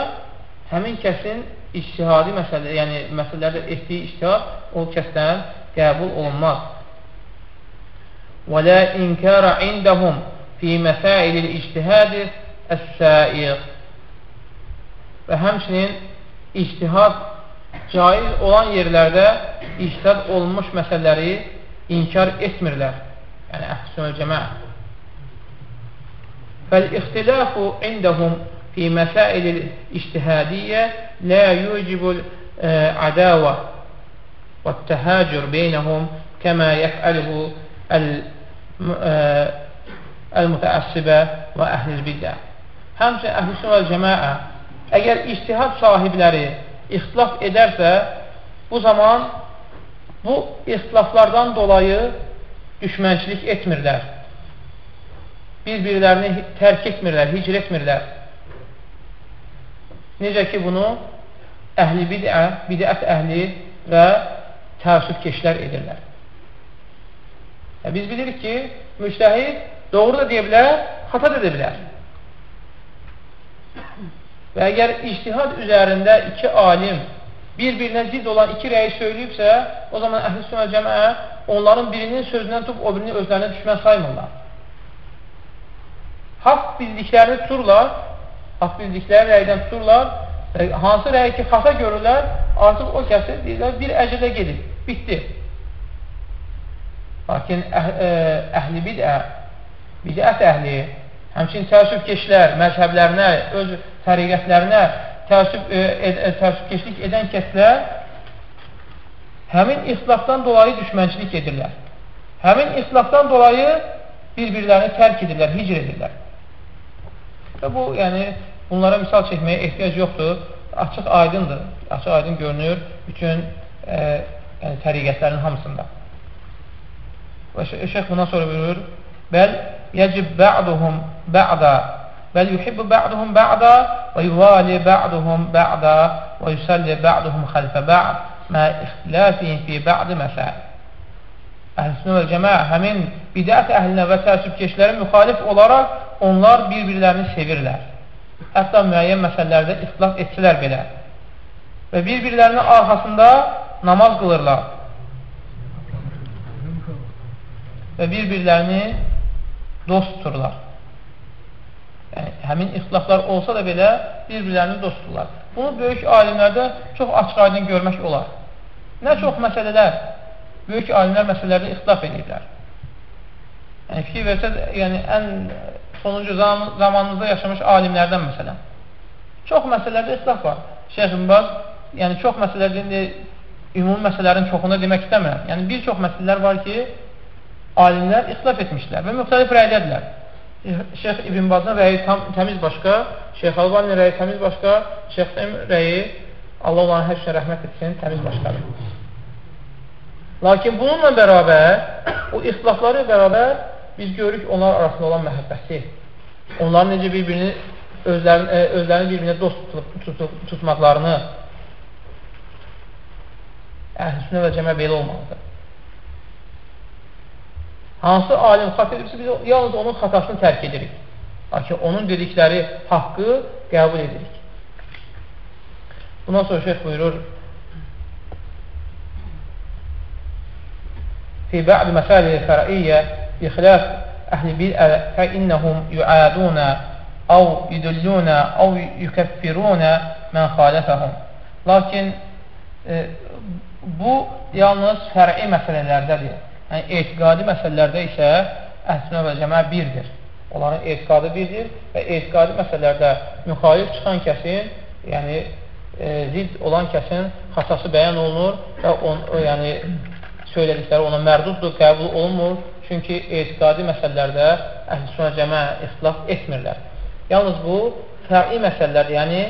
Speaker 1: həmin kəsin iştihadi məsələ, yəni məsələlərdə etdiyi iştihad o kəsdən qəbul olunmaz. Lə inkara indəhum fi məsailil ictihadi əs-saiq və həmçinin ictihad caiz olan yerlərdə ictihad olunmuş məsələləri inkar etmirlər. Yəni, əhl-i cəmə. فالإختلاف عندهم في مسائل الاجتهادية لا يوجب العداوة والتهاجر بينهم كما يفعله المتعصبة وأهل البدع. Həmçə əhl-i və cəmaə Əgər iştihad sahibləri ixtilaf edərsə, bu zaman bu ixtilaflardan dolayı düşmənçilik etmirlər. Bir-birlərini tərk etmirlər, hicr etmirlər. Necə ki, bunu əhli bidə, bidət əhli və təəssübkeşlər edirlər. Biz bilirik ki, müştəhid doğru da deyə bilər, xata da edə bilər. Və əgər ictihad üzərində iki alim bir-birinə zid olan iki rəyi söyləyibsə, o zaman əhl-i sünnə cəmə onların birinin sözündən tutub o birini özlərinə düşmən saymırlar. Haqq bildiklərini tuturlar, haqq bildikləri rəydən tuturlar və hansı rəyi ki, xata görürlər, artıq o kəsi deyirlər, bir əcədə gedib, bitdi. Lakin ə, əhli bidə, bidət əhli, həmçin təəssüb keşlər, məzhəblərinə, öz təriqətlərinə təəssüb, e, ed, e, təəssübkeşlik edən kəslər həmin ixtilafdan dolayı düşmənçilik edirlər. Həmin ixtilafdan dolayı bir-birlərini tərk edirlər, hicr edirlər. Və bu, yəni, bunlara misal çəkməyə ehtiyac yoxdur. Açıq aydındır, açıq aydın görünür bütün e, yəni, təriqətlərin hamısında. Və şeyh bundan sonra buyurur, Bəl yəcib bə'duhum yuhibbu bə'duhum bə'da və yuvali bə'duhum bə'da və yusalli bə'duhum xəlfə bə'd mə ixtilafihim fi bə'di məsəl. Əhl-i və cəmə həmin bidət əhlinə və təəssübkeşlərə müxalif olaraq onlar bir-birlərini sevirlər. Hətta müəyyən məsələlərdə ixtilaf etsələr belə. Və bir-birlərinin arxasında namaz qılırlar. Və bir-birlərini dost tuturlar. Yəni, həmin ixtilaflar olsa da belə bir-birlərini dost tuturlar. Bunu böyük alimlərdə çox açıq aydın görmək olar. Nə çox məsələlər, böyük alimlər məsələlərdə ixtilaf edirlər. Yəni, fikir versəz, yəni, ən sonuncu zaman, zamanımızda yaşamış alimlərdən məsələn. Çox məsələlərdə ixtilaf var. Şeyh Ümbaz, yəni çox məsələlərdə ümumi məsələlərin çoxunda demək istəmirəm. Yəni, bir çox məsələlər var ki, alimlər ixtilaf etmişlər və müxtəlif rəydədirlər. Şeyx İbn Bazın rəyi tam, təmiz başqa, Şeyx Albanin rəyi təmiz başqa, Şeyx Təm rəyi Allah onların hər şeyə rəhmət etsin, təmiz başqadır. Lakin bununla bərabər, o ixtilafları bərabər biz görürük onlar arasında olan məhəbbəti, onların necə bir-birini özlərini, e, özlərini bir-birinə dost tutub, tutub, tutmaqlarını əhl-i və cəmə belə olmalıdır. Hansı alim xat edibsə, biz yalnız onun xatasını tərk edirik. Lakin onun dedikləri haqqı qəbul edirik. Bundan sonra şeyh buyurur, في بعض مسائل الفرعية بخلاف أهل البدع فإنهم يعادون أو يدلون أو يكفرون من خالفهم. Lakin e, bu yalnız fər'i məsələlərdədir. Yəni, etiqadi məsələlərdə isə əhlüsünə və cəmə birdir. Onların etiqadı birdir və etiqadi məsələlərdə müxalif çıxan kəsin, yəni e, zid olan kəsin xatası bəyan olunur və on, o, yəni söylədikləri ona mərduddur, qəbul olunmur. Çünki etiqadi məsələlərdə əhlüsünə cəmə ixtilaf etmirlər. Yalnız bu, fərqi məsələlərdir, yəni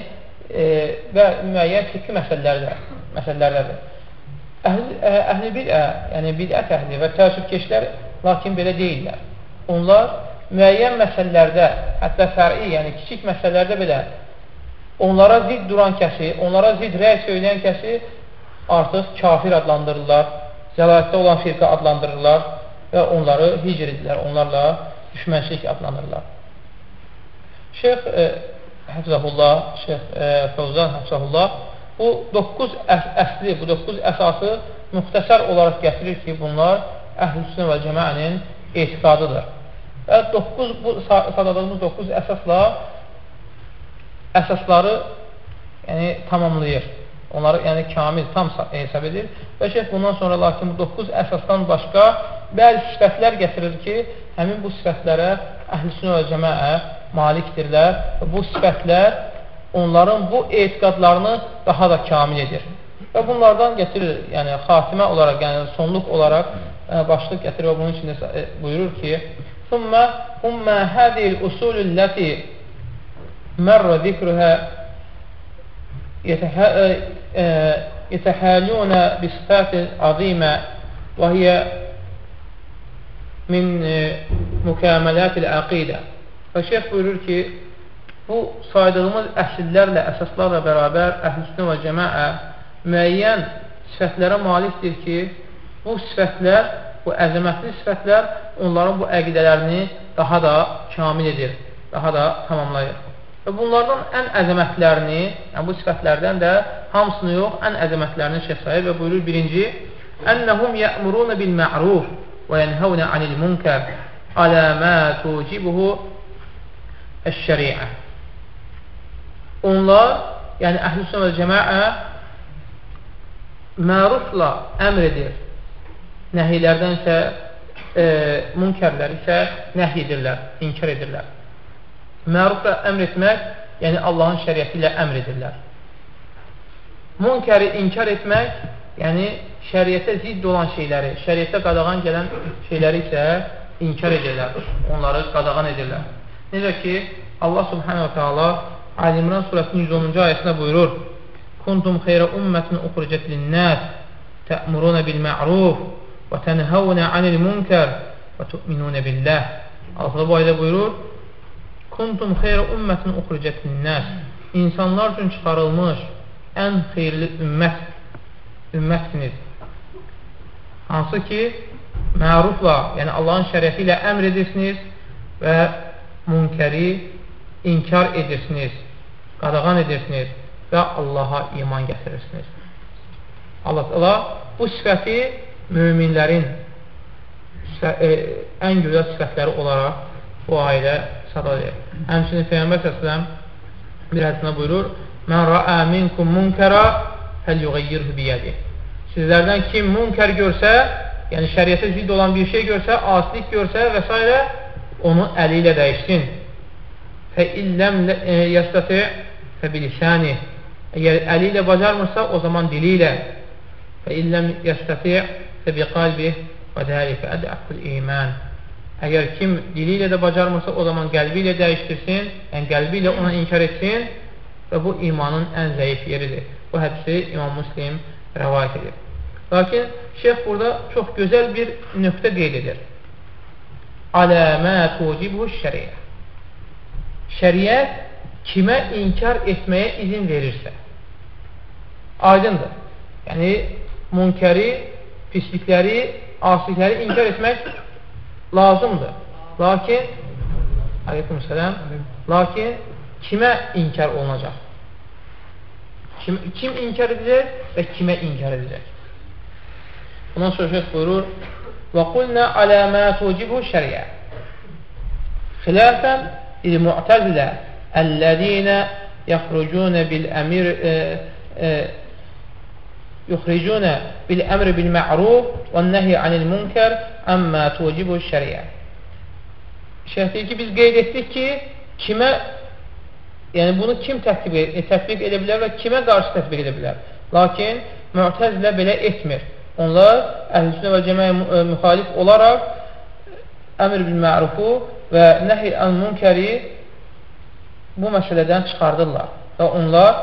Speaker 1: e, və müəyyən fikri məsələlərdir. məsələlərdədir. Əhl-i əhl bid'ə, yəni bidət əhli və təəssübkeşlər lakin belə deyirlər. Onlar müəyyən məsələlərdə, hətta fər'i, yəni kiçik məsələlərdə belə onlara zid duran kəsi, onlara zid rəy söyləyən kəsi artıq kafir adlandırırlar, zəlalətdə olan firqə adlandırırlar və onları hicr edirlər, onlarla düşmənçilik adlandırırlar. Şeyx e, Həfzəhullah, Şeyx e, Fəvzan Həfzəhullah bu 9 əs əsli, bu 9 əsası müxtəsər olaraq gətirir ki, bunlar əhl-i və cəmənin etiqadıdır. Və 9, bu sadadığımız 9 əsasla əsasları yəni, tamamlayır. Onları yəni kamil, tam hesab edir. Və şeyh bundan sonra lakin bu 9 əsasdan başqa bəzi sifətlər gətirir ki, həmin bu sifətlərə əhl-i və cəməə malikdirlər. Və bu sifətlər onların bu etiqadlarını daha da kamil edir. Və bunlardan gətirir, yəni xatimə olaraq, yəni sonluq olaraq yəni, başlıq gətirir və bunun içində e, buyurur ki, ثُمَّ هُمَّ هَذِهِ الْأُسُولُ الَّتِي مَرَّ ذِكْرُهَا يتحالون بصفات عظيمة وهي من مكاملات العقيدة. Və şeyh buyurur ki, bu saydığımız əsillərlə, əsaslarla bərabər əhl-i və cəməə müəyyən sifətlərə malikdir ki, bu sifətlər, bu əzəmətli sifətlər onların bu əqidələrini daha da kamil edir, daha da tamamlayır. Və bunlardan ən əzəmətlərini, yəni bu sifətlərdən də hamısını yox, ən əzəmətlərini şeyh sayır və buyurur birinci, Ənəhum yə'muruna bil ma'ruf və yənhəvnə anil munkər alə mə tucibuhu əş-şəriə. Onlar, yəni əhl-i və cəmaə mərufla əmr edir, nəhilərdən isə e, münkərlər isə nəhy edirlər, inkar edirlər. Mərufla əmr etmək, yəni Allahın şəriəti ilə əmr edirlər. Münkəri inkar etmək, yəni şəriətə zidd olan şeyləri, şəriətə qadağan gələn şeyləri isə inkar edirlər, onları qadağan edirlər. Necə ki, Allah subhanahu wa ta'ala Ali-İmran surəsinin 110-cu ayəsində buyurur Kuntum xeyrə ümmətin uxricət linnəs tə'muruna bil-ma'ruf və tənhəvnə anil münkər və tu'minunə billəh Allah bu ayda buyurur Kuntum xeyrə ümmətin uxricət linnəs İnsanlar üçün çıxarılmış ən xeyirli ümmət ümmətsiniz hansı ki mərufla, yəni Allahın şərəfi ilə əmr edirsiniz və münkəri inkar edirsiniz, qadağan edirsiniz və Allaha iman gətirirsiniz. Allah Allah bu sifəti müminlərin e, ən gözəl sifətləri olaraq bu ayədə sadalayır. Həmçinin Peyyambər səsləm bir hədisində buyurur, Mən rəə minkum munkərə fəlyuğayyirhu biyədih. Sizlərdən kim münkər görsə, yəni şəriətə zidd olan bir şey görsə, asilik görsə və s. onu əli ilə dəyişsin. Fə illəm e, yəstəti fə bilisəni. Əgər əli ilə bacarmırsa, o zaman dili ilə. Fə illəm yəstəti fə biqalbi və dəlikə ədəqül iman. Əgər kim dili ilə də bacarmırsa, o zaman qəlbi ilə dəyişdirsin, yəni qəlbi ilə ona inkar etsin və bu imanın ən zəif yeridir. Bu hədisi İmam Muslim rəvayət edir. Lakin şeyx burada çox gözəl bir nöqtə qeyd edir. Aləmə tucibuhu şəriyə. Şəriət kimə inkar etməyə izin verirsə, aydındır. Yəni, münkəri, pislikləri, asilikləri inkar etmək lazımdır. Lakin, aleyküm sələm, lakin kimə inkar olunacaq? Kim, kim inkar edəcək və kimə inkar edəcək? Ondan sonra şeyh buyurur və qulnə alə mə tucibu şəriyə yaxrucunə bil-əmir e, e, yuxricunə bil-əmri bil-mə'ruf və nəhi anil-münkər əmmə tucibu şəriyə Şeyh deyir ki, biz qeyd etdik ki, kimə yəni bunu kim tətbiq, e, tətbiq edə bilər və kimə qarşı tətbiq edə bilər? Lakin mü'təzilə belə etmir. Onlar əhl-i və cəməyə e, müxalif olaraq əmr bil mərufu və nəhi ən-münkəri bu məsələdən çıxardırlar. Və onlar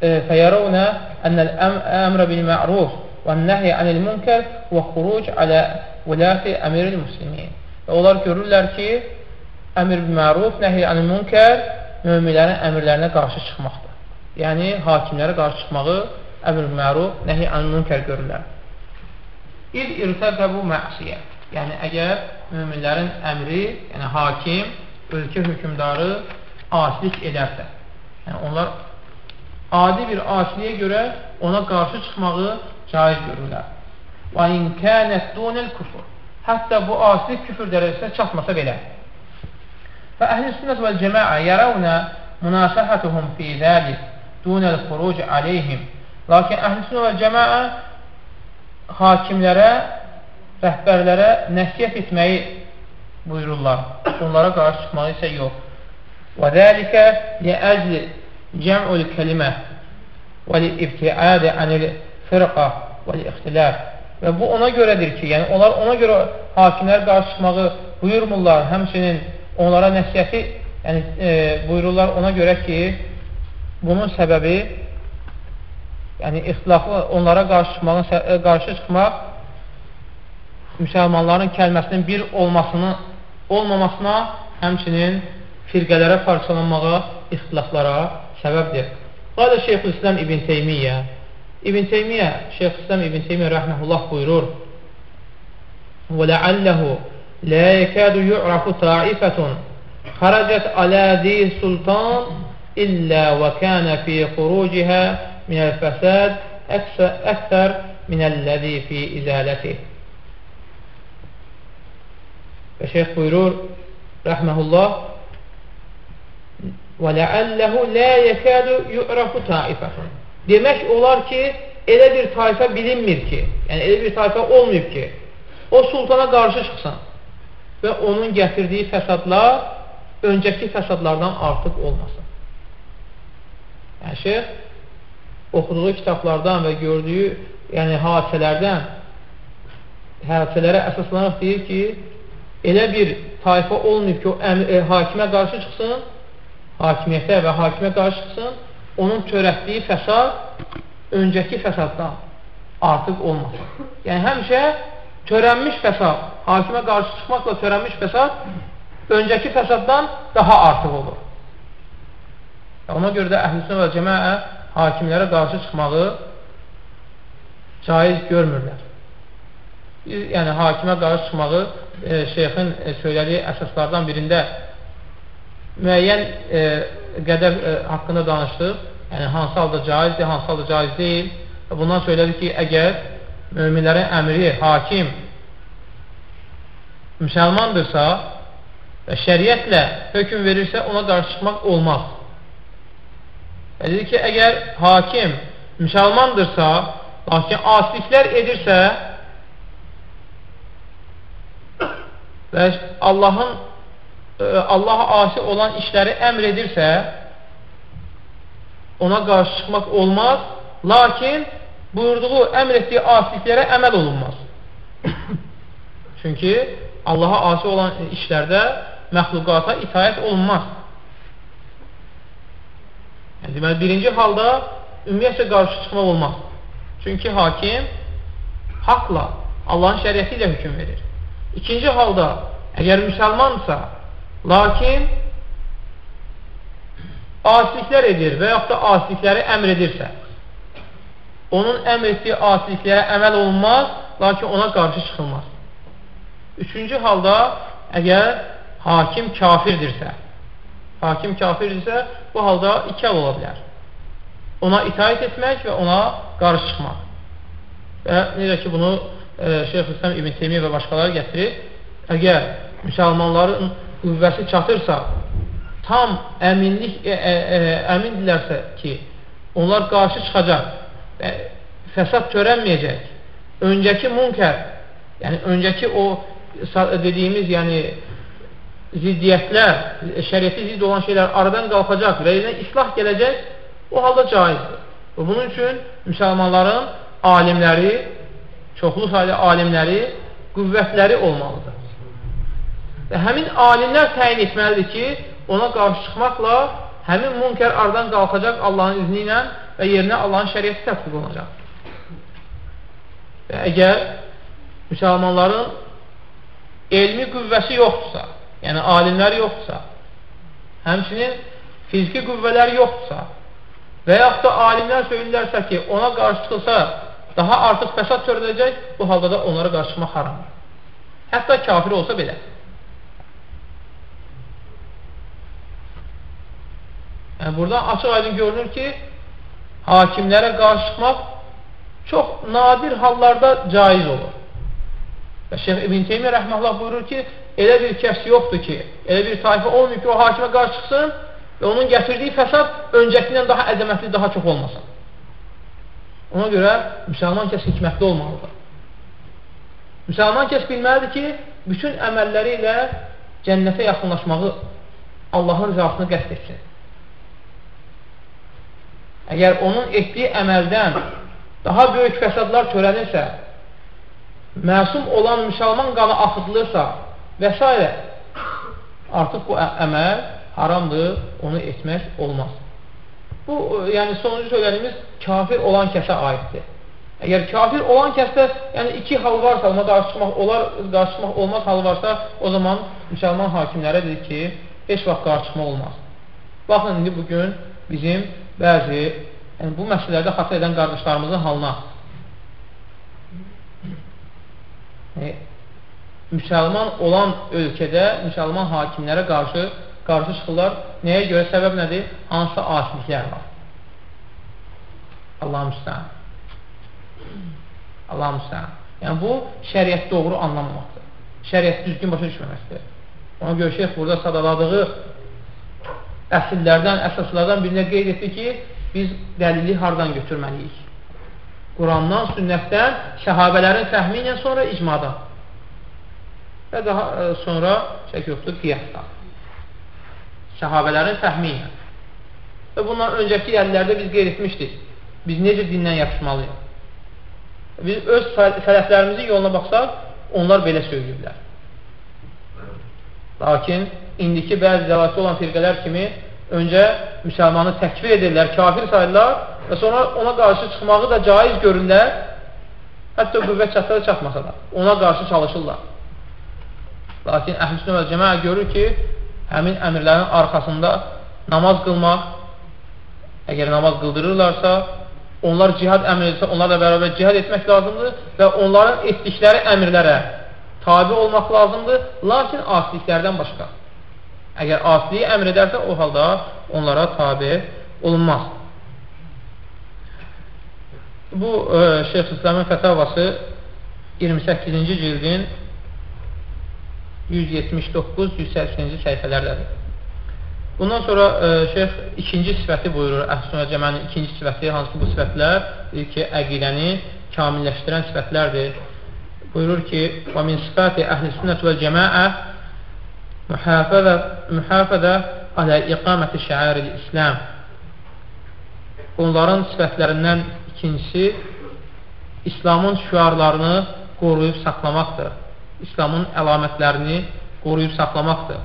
Speaker 1: e, fəyərəvnə ənəl-əmrə bil məruf və nəhi ənil-münkər və xuruc alə vəlafi əmiril muslimin. Və onlar görürlər ki, əmr bil məruf, nəhi ənil-münkər müminlərin əmirlərinə qarşı çıxmaqdır. Yəni, hakimlərə qarşı çıxmağı əmr məruf, nəhi ən-münkər görürlər. İz irtəqəbu məqsiyə. Yəni, əgər müminlərin əmri, yəni hakim, ölkə hökumdarı asilik edərsə, yəni onlar adi bir asiliyə görə ona qarşı çıxmağı caiz görürlər. Və in kənət dunəl küfür. Hətta bu asilik küfür dərəcəsinə çatmasa belə. Və əhl-i sünnət vəl cəmaə yərəvnə münasəhətuhum fi zəlik dunəl xuruc aleyhim Lakin əhl-i və cəmaə hakimlərə, rəhbərlərə nəsiyyət etməyi buyururlar. Onlara qarşı çıxmağı isə yox. Və dəlikə liəzli cəm'ul kəlimə və li-ibtiadə anil firqa və li-ixtiləf. Və bu ona görədir ki, yəni onlar ona görə hakimlər qarşı çıxmağı buyurmurlar, həmçinin onlara nəsiyyəti yəni, e, buyururlar ona görə ki, bunun səbəbi yəni ixtilafı onlara qarşı, çıxmağın, e, qarşı çıxmaq müsəlmanların kəlməsinin bir olmasını, olmamasına, həmçinin firqələrə parçalanmağa, ixtilaflara səbəbdir. Qalə Şeyxülislam İbn Teymiyyə İbn Teymiyyə, Şeyxülislam İbn Teymiyyə rəhməhullah buyurur lə yəkədu yu'rafu taifətun xərəcət alə zi sultan illə və kənə fi xurucihə minəl fəsəd əksər minəlləzi fi izalətih. Və şeyx buyurur, rəhməhullah, və ləəlləhu lə yəkədu yu'rafu taifətun. Demək olar ki, elə bir tayfə bilinmir ki, yəni elə bir tayfə olmayıb ki, o sultana qarşı çıxsın və onun gətirdiyi fəsadlar öncəki fəsadlardan artıq olmasın. Yəni, şeyh oxuduğu kitablardan və gördüyü yəni, hadisələrdən hadisələrə əsaslanaraq deyir ki, elə bir tayfa olmayıb ki, o e, hakimə qarşı çıxsın, hakimiyyətə və hakimə qarşı çıxsın, onun törətdiyi fəsad öncəki fəsaddan artıq olmasın. Yəni, həmişə törənmiş fəsad, hakimə qarşı çıxmaqla törənmiş fəsad öncəki fəsaddan daha artıq olur. Ona görə də əhlüsünə və cəməə hakimlərə qarşı çıxmağı caiz görmürlər. Yəni, hakimə qarşı çıxmağı e, şeyxin e, söylədiyi əsaslardan birində müəyyən e, qədər e, haqqında danışdıq. Yəni, hansı halda caizdir, hansı halda caiz deyil. Bundan söylədik ki, əgər müminlərin əmri, hakim müsəlmandırsa və şəriətlə hökum verirsə, ona qarşı çıxmaq olmaz. Və dedi ki, əgər hakim müsəlmandırsa, lakin asiliklər edirsə və Allahın e, Allaha asi olan işləri əmr edirsə, ona qarşı çıxmaq olmaz, lakin buyurduğu, əmr etdiyi asiliklərə əməl olunmaz. Çünki Allaha asi olan işlərdə məxluqata itayət olunmaz. Yəni, deməli, birinci halda ümumiyyətcə qarşı çıxmaq olmaz. Çünki hakim haqla, Allahın şəriəti ilə hökum verir. İkinci halda, əgər müsəlmansa, lakin asiliklər edir və yaxud da asilikləri əmr edirsə, onun əmr etdiyi asiliklərə əməl olunmaz, lakin ona qarşı çıxılmaz. Üçüncü halda, əgər hakim kafirdirsə, hakim kafirdirsə, bu halda iki hal ola bilər. Ona itaət etmək və ona qarşı çıxmaq. Və necə ki, bunu e, Şeyx İslam İbn Teymiyyə və başqaları gətirir, əgər müsəlmanların qüvvəsi çatırsa, tam əminlik, ə, ə, ə, əmindirlərsə ki, onlar qarşı çıxacaq və fəsad törənməyəcək. Öncəki münkər, yəni öncəki o dediyimiz, yəni ziddiyyətlər, şəriyyəti zidd olan şeylər aradan qalxacaq və ilə islah gələcək, o halda caizdir. Və bunun üçün müsəlmanların alimləri, çoxlu sayda alimləri, qüvvətləri olmalıdır. Və həmin alimlər təyin etməlidir ki, ona qarşı çıxmaqla həmin münkər aradan qalxacaq Allahın izni ilə və yerinə Allahın şəriyyəti tətbiq olunacaq. Və əgər müsəlmanların elmi qüvvəsi yoxdursa, yəni alimlər yoxdursa, həmçinin fiziki qüvvələr yoxdursa və yaxud da alimlər söylərsə ki, ona qarşı çıxılsa daha artıq fəsad törədəcək, bu halda da onlara qarşı çıxmaq haramdır. Hətta kafir olsa belə. Yəni, buradan açıq aydın görünür ki, hakimlərə qarşı çıxmaq çox nadir hallarda caiz olur. Və Şeyh İbn Teymiyyə rəhməllah buyurur ki, elə bir kəs yoxdur ki, elə bir tayfə olmuyor ki, o hakimə qarşı çıxsın və onun gətirdiyi fəsad öncəkindən daha əzəmətli, daha çox olmasın. Ona görə müsəlman kəs hikmətli olmalıdır. Müsəlman kəs bilməlidir ki, bütün əməlləri ilə cənnətə yaxınlaşmağı Allahın rızasını qəst etsin. Əgər onun etdiyi əməldən daha böyük fəsadlar törənirsə, məsum olan müsəlman qanı axıdılırsa və s. artıq bu əməl haramdır, onu etmək olmaz. Bu, yəni sonuncu söylədiyimiz kafir olan kəsə aiddir. Əgər kafir olan kəsdə yəni iki hal varsa, ona qarşı çıxmaq, olar, qarşı çıxmaq olmaz hal varsa, o zaman müsəlman hakimlərə deyir ki, heç vaxt qarşı çıxmaq olmaz. Baxın, indi bugün bizim bəzi yəni bu məsələlərdə xata edən qardaşlarımızın halına yəni, müsəlman olan ölkədə müsəlman hakimlərə qarşı qarşı çıxırlar. Nəyə görə? Səbəb nədir? Hansı asiliklər var? Allah müstəhan. Allah müstəhan. Yəni, bu, şəriət doğru anlamamaqdır. Şəriət düzgün başa düşməməkdir. Ona görə şeyh burada sadaladığı əsillərdən, əsaslardan birinə qeyd etdi ki, biz dəlili hardan götürməliyik? Qurandan, sünnətdən, səhabələrin fəhmi ilə sonra icmadan və daha ə, e, sonra şək yoxdur, qiyasdan. Səhabələrin fəhmi ilə. Və bundan öncəki yerlərdə biz qeyd etmişdik. Biz necə dindən yapışmalıyıq? Biz öz sələflərimizin yoluna baxsaq, onlar belə söyləyiblər. Lakin indiki bəzi zəlatı olan firqələr kimi öncə müsəlmanı təkvir edirlər, kafir sayırlar və sonra ona qarşı çıxmağı da caiz görürlər, hətta qüvvət çatsa da çatmasa da, ona qarşı çalışırlar. Lakin əhl-i və cəmə görür ki, həmin əmirlərin arxasında namaz qılmaq, əgər namaz qıldırırlarsa, onlar cihad edirsə, onlarla bərabər cihad etmək lazımdır və onların etdikləri əmirlərə tabi olmaq lazımdır, lakin asiliklərdən başqa. Əgər asiliyi əmr edərsə, o halda onlara tabi olunmaz. Bu, e, Şeyh İslamın fətavası 28-ci cildin 179-180-ci səhifələrdədir. Bundan sonra e, şeyx ikinci sifəti buyurur, Əhl-Sünnə Cəmənin ikinci sifəti, hansı bu sifətlər ki, əqidəni kamilləşdirən sifətlərdir. Buyurur ki, və min sifəti əhl-sünnət və cəməə mühafədə alə iqaməti şəari İslam. Onların sifətlərindən ikincisi İslamın şüarlarını qoruyub saxlamaqdır. İslamın əlamətlərini qoruyub saxlamaqdır.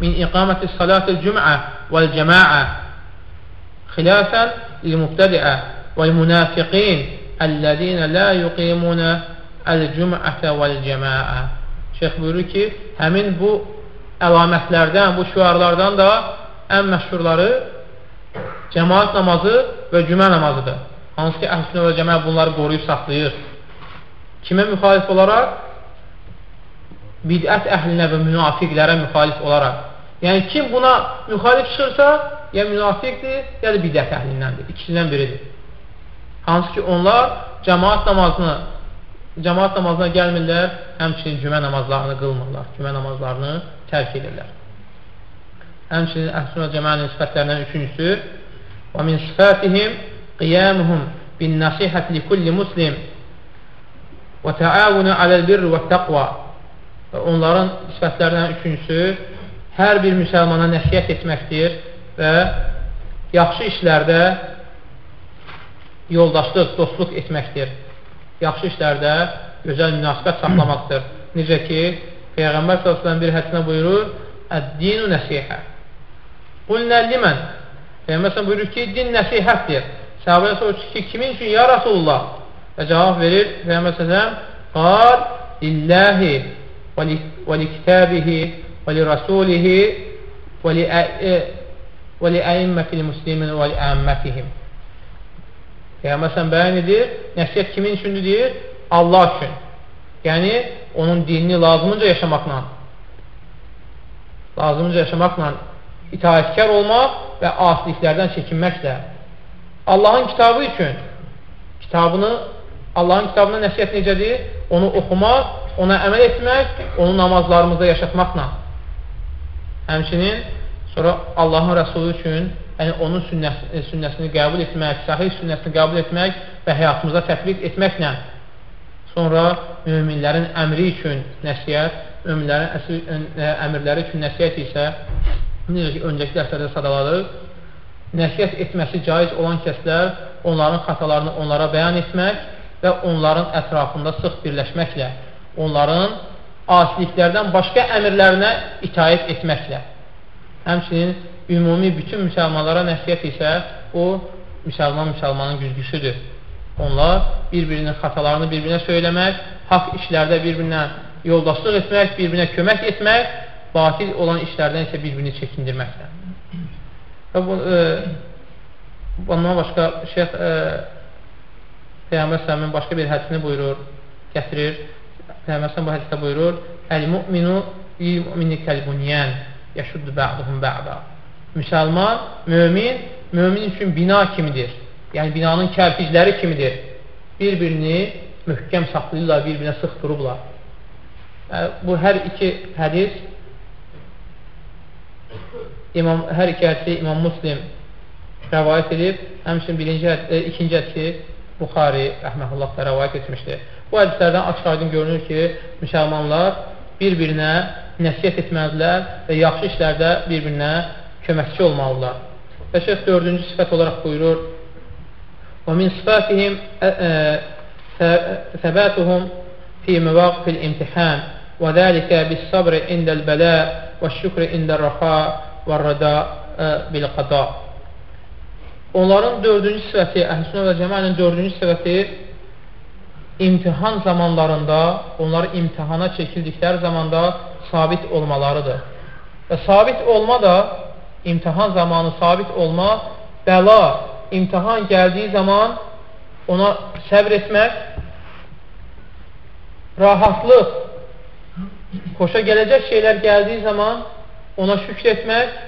Speaker 1: Min iqaməti salatil cümə vəl cəmaə xilafən il-mübtədiə vəl-münafiqin əlləzinə lə yuqimunə əl-cümətə vəl-cəmaə Şeyx buyurur ki, həmin bu əlamətlərdən, bu şüarlardan da ən məşhurları cəmaat namazı və cümə namazıdır. Hansı ki, əhl-i və cəmə bunları qoruyub saxlayır. Kimə müxalif olaraq? Bidət əhlinə və münafiqlərə müxalif olaraq. Yəni, kim buna müxalif çıxırsa, ya münafiqdir, ya da bidət əhlindəndir. İkisindən biridir. Hansı ki, onlar cəmaat namazını cəmaat namazına gəlmirlər, həmçinin cümə namazlarını qılmırlar, cümə namazlarını tərk edirlər. Həmçinin əhsünə cəmənin sifətlərindən üçüncüsü və min sifətihim qiyamuhum bin nasihət li kulli muslim və təavunu aləl birri və təqva onların sifətlərindən üçüncüsü hər bir müsəlmana nəsiyyət etməkdir və yaxşı işlərdə yoldaşlıq, dostluq etməkdir. Yaxşı işlərdə gözəl münasibət saxlamaqdır. Necə ki, Peyğəmbər s.ə.v bir hədsinə buyurur, Əd-dinu nəsihə. Qulnə limən? Peyğəmbər s.ə.v buyurur ki, din nəsihətdir. Səhabəyə soruşur ki, kimin üçün? Ya Rasulullah. Və cavab verir Peyğəmbər s.ə.v Qal, illəhi ولكتابه ولرسوله ولأئمة المسلمين ولأمتهم Peyğəmbər sən bəyan edir, nəsiyyət kimin üçündür deyir? Allah üçün. Yəni, onun dinini lazımınca yaşamaqla, lazımınca yaşamaqla itaətkar olmaq və asiliklərdən çəkinməklə. Allahın kitabı üçün kitabını, Allahın kitabına nəsiyyət necədir? Onu oxumaq ona əməl etmək, onu namazlarımızda yaşatmaqla. Həmçinin sonra Allahın Rəsulu üçün yəni onun sünnəsini, e, sünnəsini qəbul etmək, sahih sünnəsini qəbul etmək və həyatımıza tətbiq etməklə sonra müminlərin əmri üçün nəsiyyət, müminlərin əsr, ə, əmrləri üçün nəsiyyət isə necə ki, öncəki dərslərdə sadaladıq, nəsiyyət etməsi caiz olan kəslər onların xatalarını onlara bəyan etmək və onların ətrafında sıx birləşməklə onların asiliklərdən başqa əmirlərinə itayət etməklə. Həmçinin ümumi bütün müsəlmanlara nəsiyyət isə o, müsəlman müsəlmanın güzgüsüdür. Onlar bir-birinin xatalarını bir-birinə söyləmək, haqq işlərdə bir-birinə yoldaşlıq etmək, bir-birinə kömək etmək, batil olan işlərdən isə bir-birini çəkindirməklə. Və bu, e, bundan başqa şeyh e, Peyyambər Sələmin başqa bir hədisini buyurur, gətirir. Peyğəmbər bu hədisdə buyurur: "Əl-mu'minu lil-mu'mini kəlbunyan." yəşuddu bə'duhum bə'da. Müsəlman, mömin, mömin üçün bina kimidir. Yəni, binanın kərpicləri kimidir. Bir-birini möhkəm saxlayırlar, bir-birinə sıx durublar. Bu hər iki hədis İmam, hər iki hədisi İmam Muslim rəvayət edib, həmçin birinci, e, ikinci hədisi Buxari rəhməhullah da rəvayət etmişdir. Bu hədislərdən açıq aydın görünür ki, müsəlmanlar bir-birinə nəsiyyət etməlidirlər və yaxşı işlərdə bir-birinə köməkçi olmalıdırlar. Və şeyh dördüncü sifət olaraq buyurur, وَمِنْ صِفَاتِهِمْ ثَبَاتُهُمْ فِي مَوَاقِفِ الْإِمْتِحَانِ وَذَٰلِكَ بِالصَّبْرِ عِنْدَ الْبَلَاءِ وَالشُّكْرِ عِنْدَ الرَّخَاءِ وَالرَّدَى بِالْقَضَاءِ Onların dördüncü sifəti, əhlüsünə və cəmənin dördüncü sifəti imtihan zamanlarında, onları imtihana çəkildikləri zamanda sabit olmalarıdır. Və sabit olma da, imtihan zamanı sabit olma, bəla, imtihan gəldiyi zaman ona səbr etmək, rahatlıq, xoşa gələcək şeylər gəldiyi zaman ona şükr etmək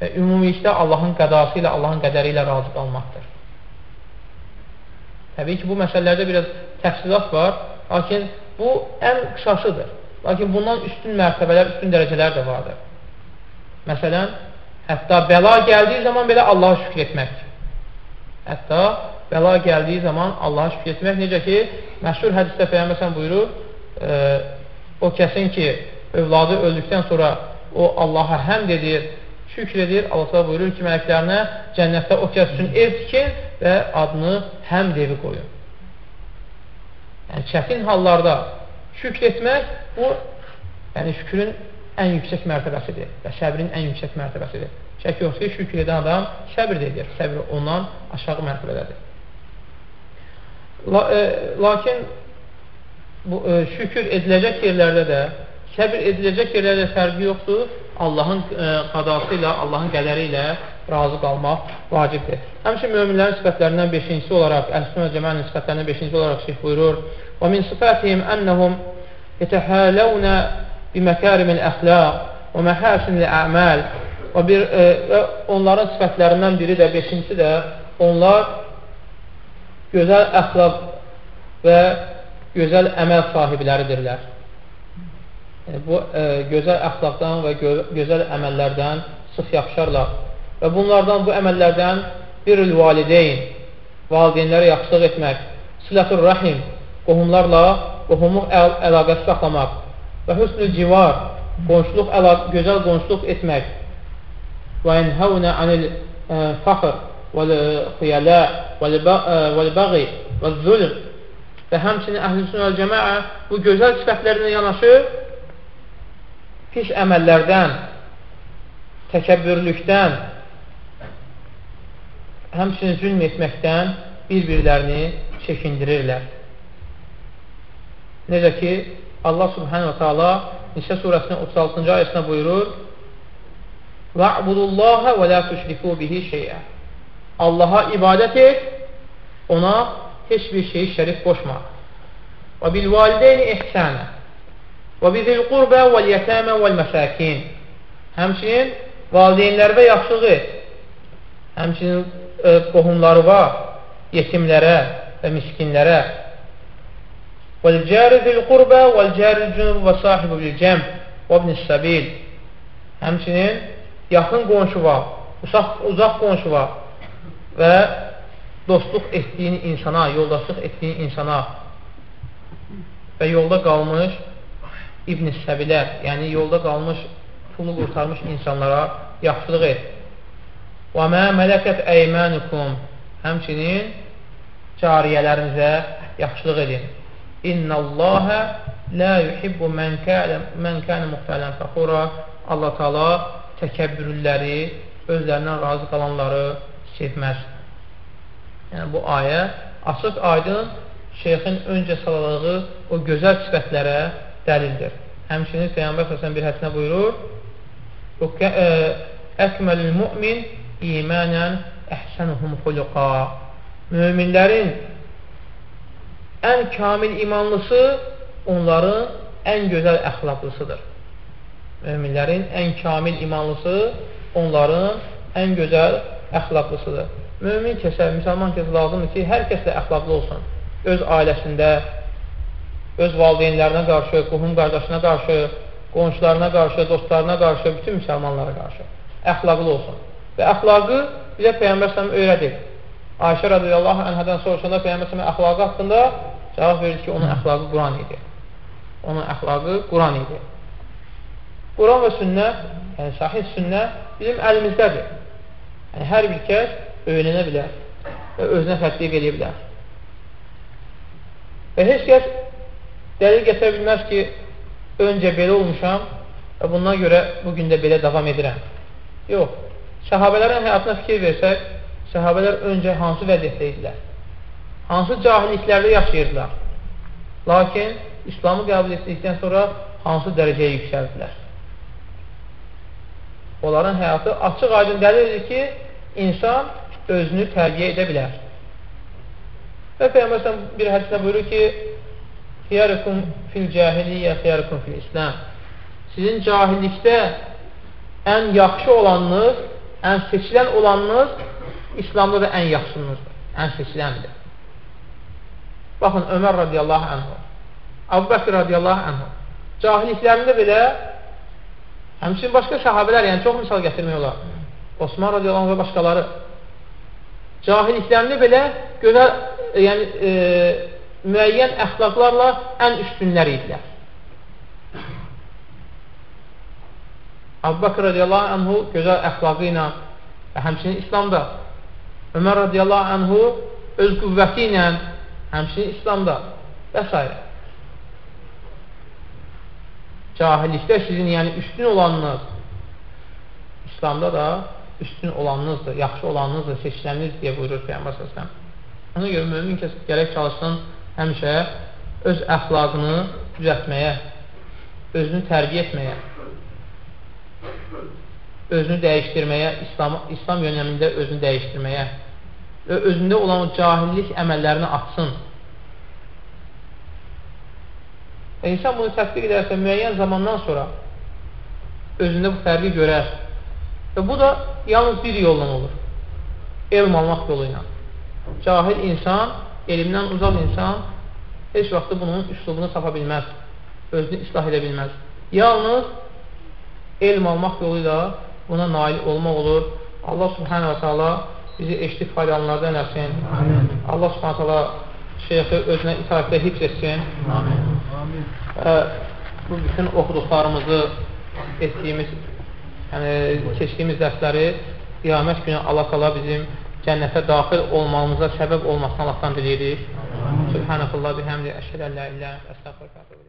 Speaker 1: və ümumilikdə Allahın qədası ilə, Allahın qədəri ilə razı qalmaqdır. Təbii ki, bu məsələlərdə biraz təfsilat var, lakin bu ən qısasıdır. Lakin bundan üstün mərtəbələr, üstün dərəcələr də vardır. Məsələn, hətta bəla gəldiyi zaman belə Allaha şükür etmək. Hətta bəla gəldiyi zaman Allaha şükür etmək. Necə ki, məşhur hədisdə Peyyəməsən buyurur, e, o kəsin ki, övladı öldükdən sonra o Allaha həmd edir, şükr edir. Allah buyurur ki, mələklərinə cənnətdə o kəs üçün ev tikir və adını həmd evi qoyun. Yəni, çətin hallarda şükr etmək bu, yəni şükrün ən yüksək mərtəbəsidir və səbrin ən yüksək mərtəbəsidir. Şək yox ki, şükür edən adam səbir də edir. Səbir ondan aşağı mərtəbədədir. La, e, lakin bu, e, şükür ediləcək yerlərdə də səbir ediləcək yerlərdə fərqi yoxdur. Allahın e, qadası ilə, Allahın qədəri ilə razı qalmaq vacibdir. Həmçin möminlərin sifətlərindən 5-ci olaraq, Əhl-Sünnə cəmənin sifətlərindən 5-ci olaraq şeyh buyurur: "Və min sifatihim annahum yetahallawna bimakarimil əxlaq və mahasinil a'mal." Və bir e, və onların sifətlərindən biri də 5-ci də onlar gözəl əxlaq və gözəl əməl sahibləridirlər yəni, bu e, gözəl əxlaqdan və gö gözəl əməllərdən sıx yapışarlar. Və bunlardan, bu əməllərdən birül valideyn, valideynlərə yaxşılıq etmək, silətur rəhim, qohumlarla qohumluq əl əlaqəsi saxlamaq və hüsnül civar, qonşuluq gözəl qonşuluq etmək. Və inhəvnə anil e, fəxr vəl-xiyələ vəl-bəği vəl-zülm və həmçinin əhl-i cəməə bu gözəl sifətlərlə yanaşı pis əməllərdən, təkəbbürlükdən, həmçinin zülm etməkdən bir-birlərini çəkindirirlər. Necə ki, Allah subhanahu wa ta'ala Nisə surəsinin 36-cı ayəsində buyurur وَعْبُدُ və la تُشْرِكُوا bihi şeyə Allaha ibadət et, ona heç bir şeyi şərif qoşma. Və bil-valideyni ihsənə Və bizil qurbə vəl yətəmə vəl məsəkin. Həmçinin valideynlərə yaxşılıq et. Həmçinin e, qohumları var, yetimlərə və miskinlərə. Cəri cünub və sahibu bil cəm və ibn səbil. Həmçinin yaxın qonşu var, uzaq, uzaq qonşu var və dostluq etdiyin insana, yoldaşlıq etdiyin insana və yolda qalmış İbn Səbilər, yəni yolda qalmış, pulu qurtarmış insanlara yaxşılıq et. Və mə mələkət əymənukum həmçinin cariyələrinizə yaxşılıq edin. İnnəlləhə lə yuhibbu mən kənə muhtələn fəxura Allah Taala təkəbbürləri, özlərindən razı qalanları sevməz. Yəni bu ayə açıq aydın şeyxin öncə saladığı o gözəl sifətlərə dəlildir. Həmçinin Peyyambər səsən bir həsinə buyurur, Əkməlül mümin imanən əhsənuhum xuluqa Möminlərin ən kamil imanlısı onların ən gözəl əxlaqlısıdır. Möminlərin ən kamil imanlısı onların ən gözəl əxlaqlısıdır. Mömin kəsə, müsəlman kəsə lazımdır ki, hər kəslə əxlaqlı olsun. Öz ailəsində, öz valideynlərinə qarşı, qohum qardaşına qarşı, qonşularına qarşı, dostlarına qarşı, bütün müsəlmanlara qarşı əxlaqlı olsun. Və əxlaqı bizə Peyyambər səhəm öyrədir. Ayşə radiyallahu anhadan soruşanda Peyyambər səhəm əxlaqı haqqında cavab verir ki, onun əxlaqı Quran idi. Onun əxlaqı Quran idi. Quran və sünnət, yəni sahih sünnət bizim əlimizdədir. Yəni, hər bir kəs öyrənə bilər və özünə tətbiq edə bilər. Və heç kəs dəlil gətirə bilməz ki, öncə belə olmuşam və bundan görə bugün də belə davam edirəm. Yox, səhabələrin həyatına fikir versək, səhabələr öncə hansı vəziyyətdə idilər? Hansı cahilliklərdə yaşayırdılar? Lakin İslamı qəbul etdikdən sonra hansı dərəcəyə yüksəldilər? Onların həyatı açıq aydın dəlildir ki, insan özünü tərbiyə edə bilər. Və Peyyəməsən bir hədisdə buyurur ki, Xiyarıkum fil cahiliyyə, xiyarıkum fil İslam. Sizin cahillikdə ən yaxşı olanınız, ən seçilən olanınız İslamda da ən yaxşınızdır, ən seçiləndir. Baxın, Ömər radiyallahu anhu, Abu Bakr radiyallahu anhu, cahilliklərində belə həmçin başqa sahabələr, yəni çox misal gətirmək olar. Osman radiyallahu anhu və başqaları cahilliklərində belə gözəl, yəni e, müəyyən əxlaqlarla ən üstünlər idilər. Abu Bakr radiyallahu anhu gözəl əxlaqı ilə və həmçinin İslamda Ömər radiyallahu anhu öz qüvvəti ilə həmçinin İslamda və s. Cahillikdə sizin yəni üstün olanınız İslamda da üstün olanınızdır, yaxşı olanınızdır, seçiləniniz deyə buyurur Peyyambər səsləm. Ona görə mümin kəs gərək çalışsın həmişə öz əxlaqını düzətməyə, özünü tərbiyə etməyə, özünü dəyişdirməyə, İslam, İslam yönəmində özünü dəyişdirməyə və özündə olan o cahillik əməllərini atsın. Və insan bunu tətbiq edərsə, müəyyən zamandan sonra özündə bu fərqi görər. Və bu da yalnız bir yolla olur. Elm almaq yolu ilə. Cahil insan, elmdən uzaq insan heç vaxt bunun üslubunu sapa bilməz, özünü islah edə bilməz. Yalnız elm almaq yolu ilə buna nail olmaq olur. Allah subhanə və teala bizi eşitib faydalanlardan eləsin. Allah subhanə teala şeyxi özünə itaətdə hifz etsin. Amin. Və bu bütün oxuduqlarımızı etdiyimiz, yəni keçdiyimiz dərsləri qiyamət günü Allah teala bizim cənnətə daxil olmamıza səbəb olmasını Allahdan diləyirik. Subhanəkullah bihəmdi əşhədə lə illə əstəğfirullah.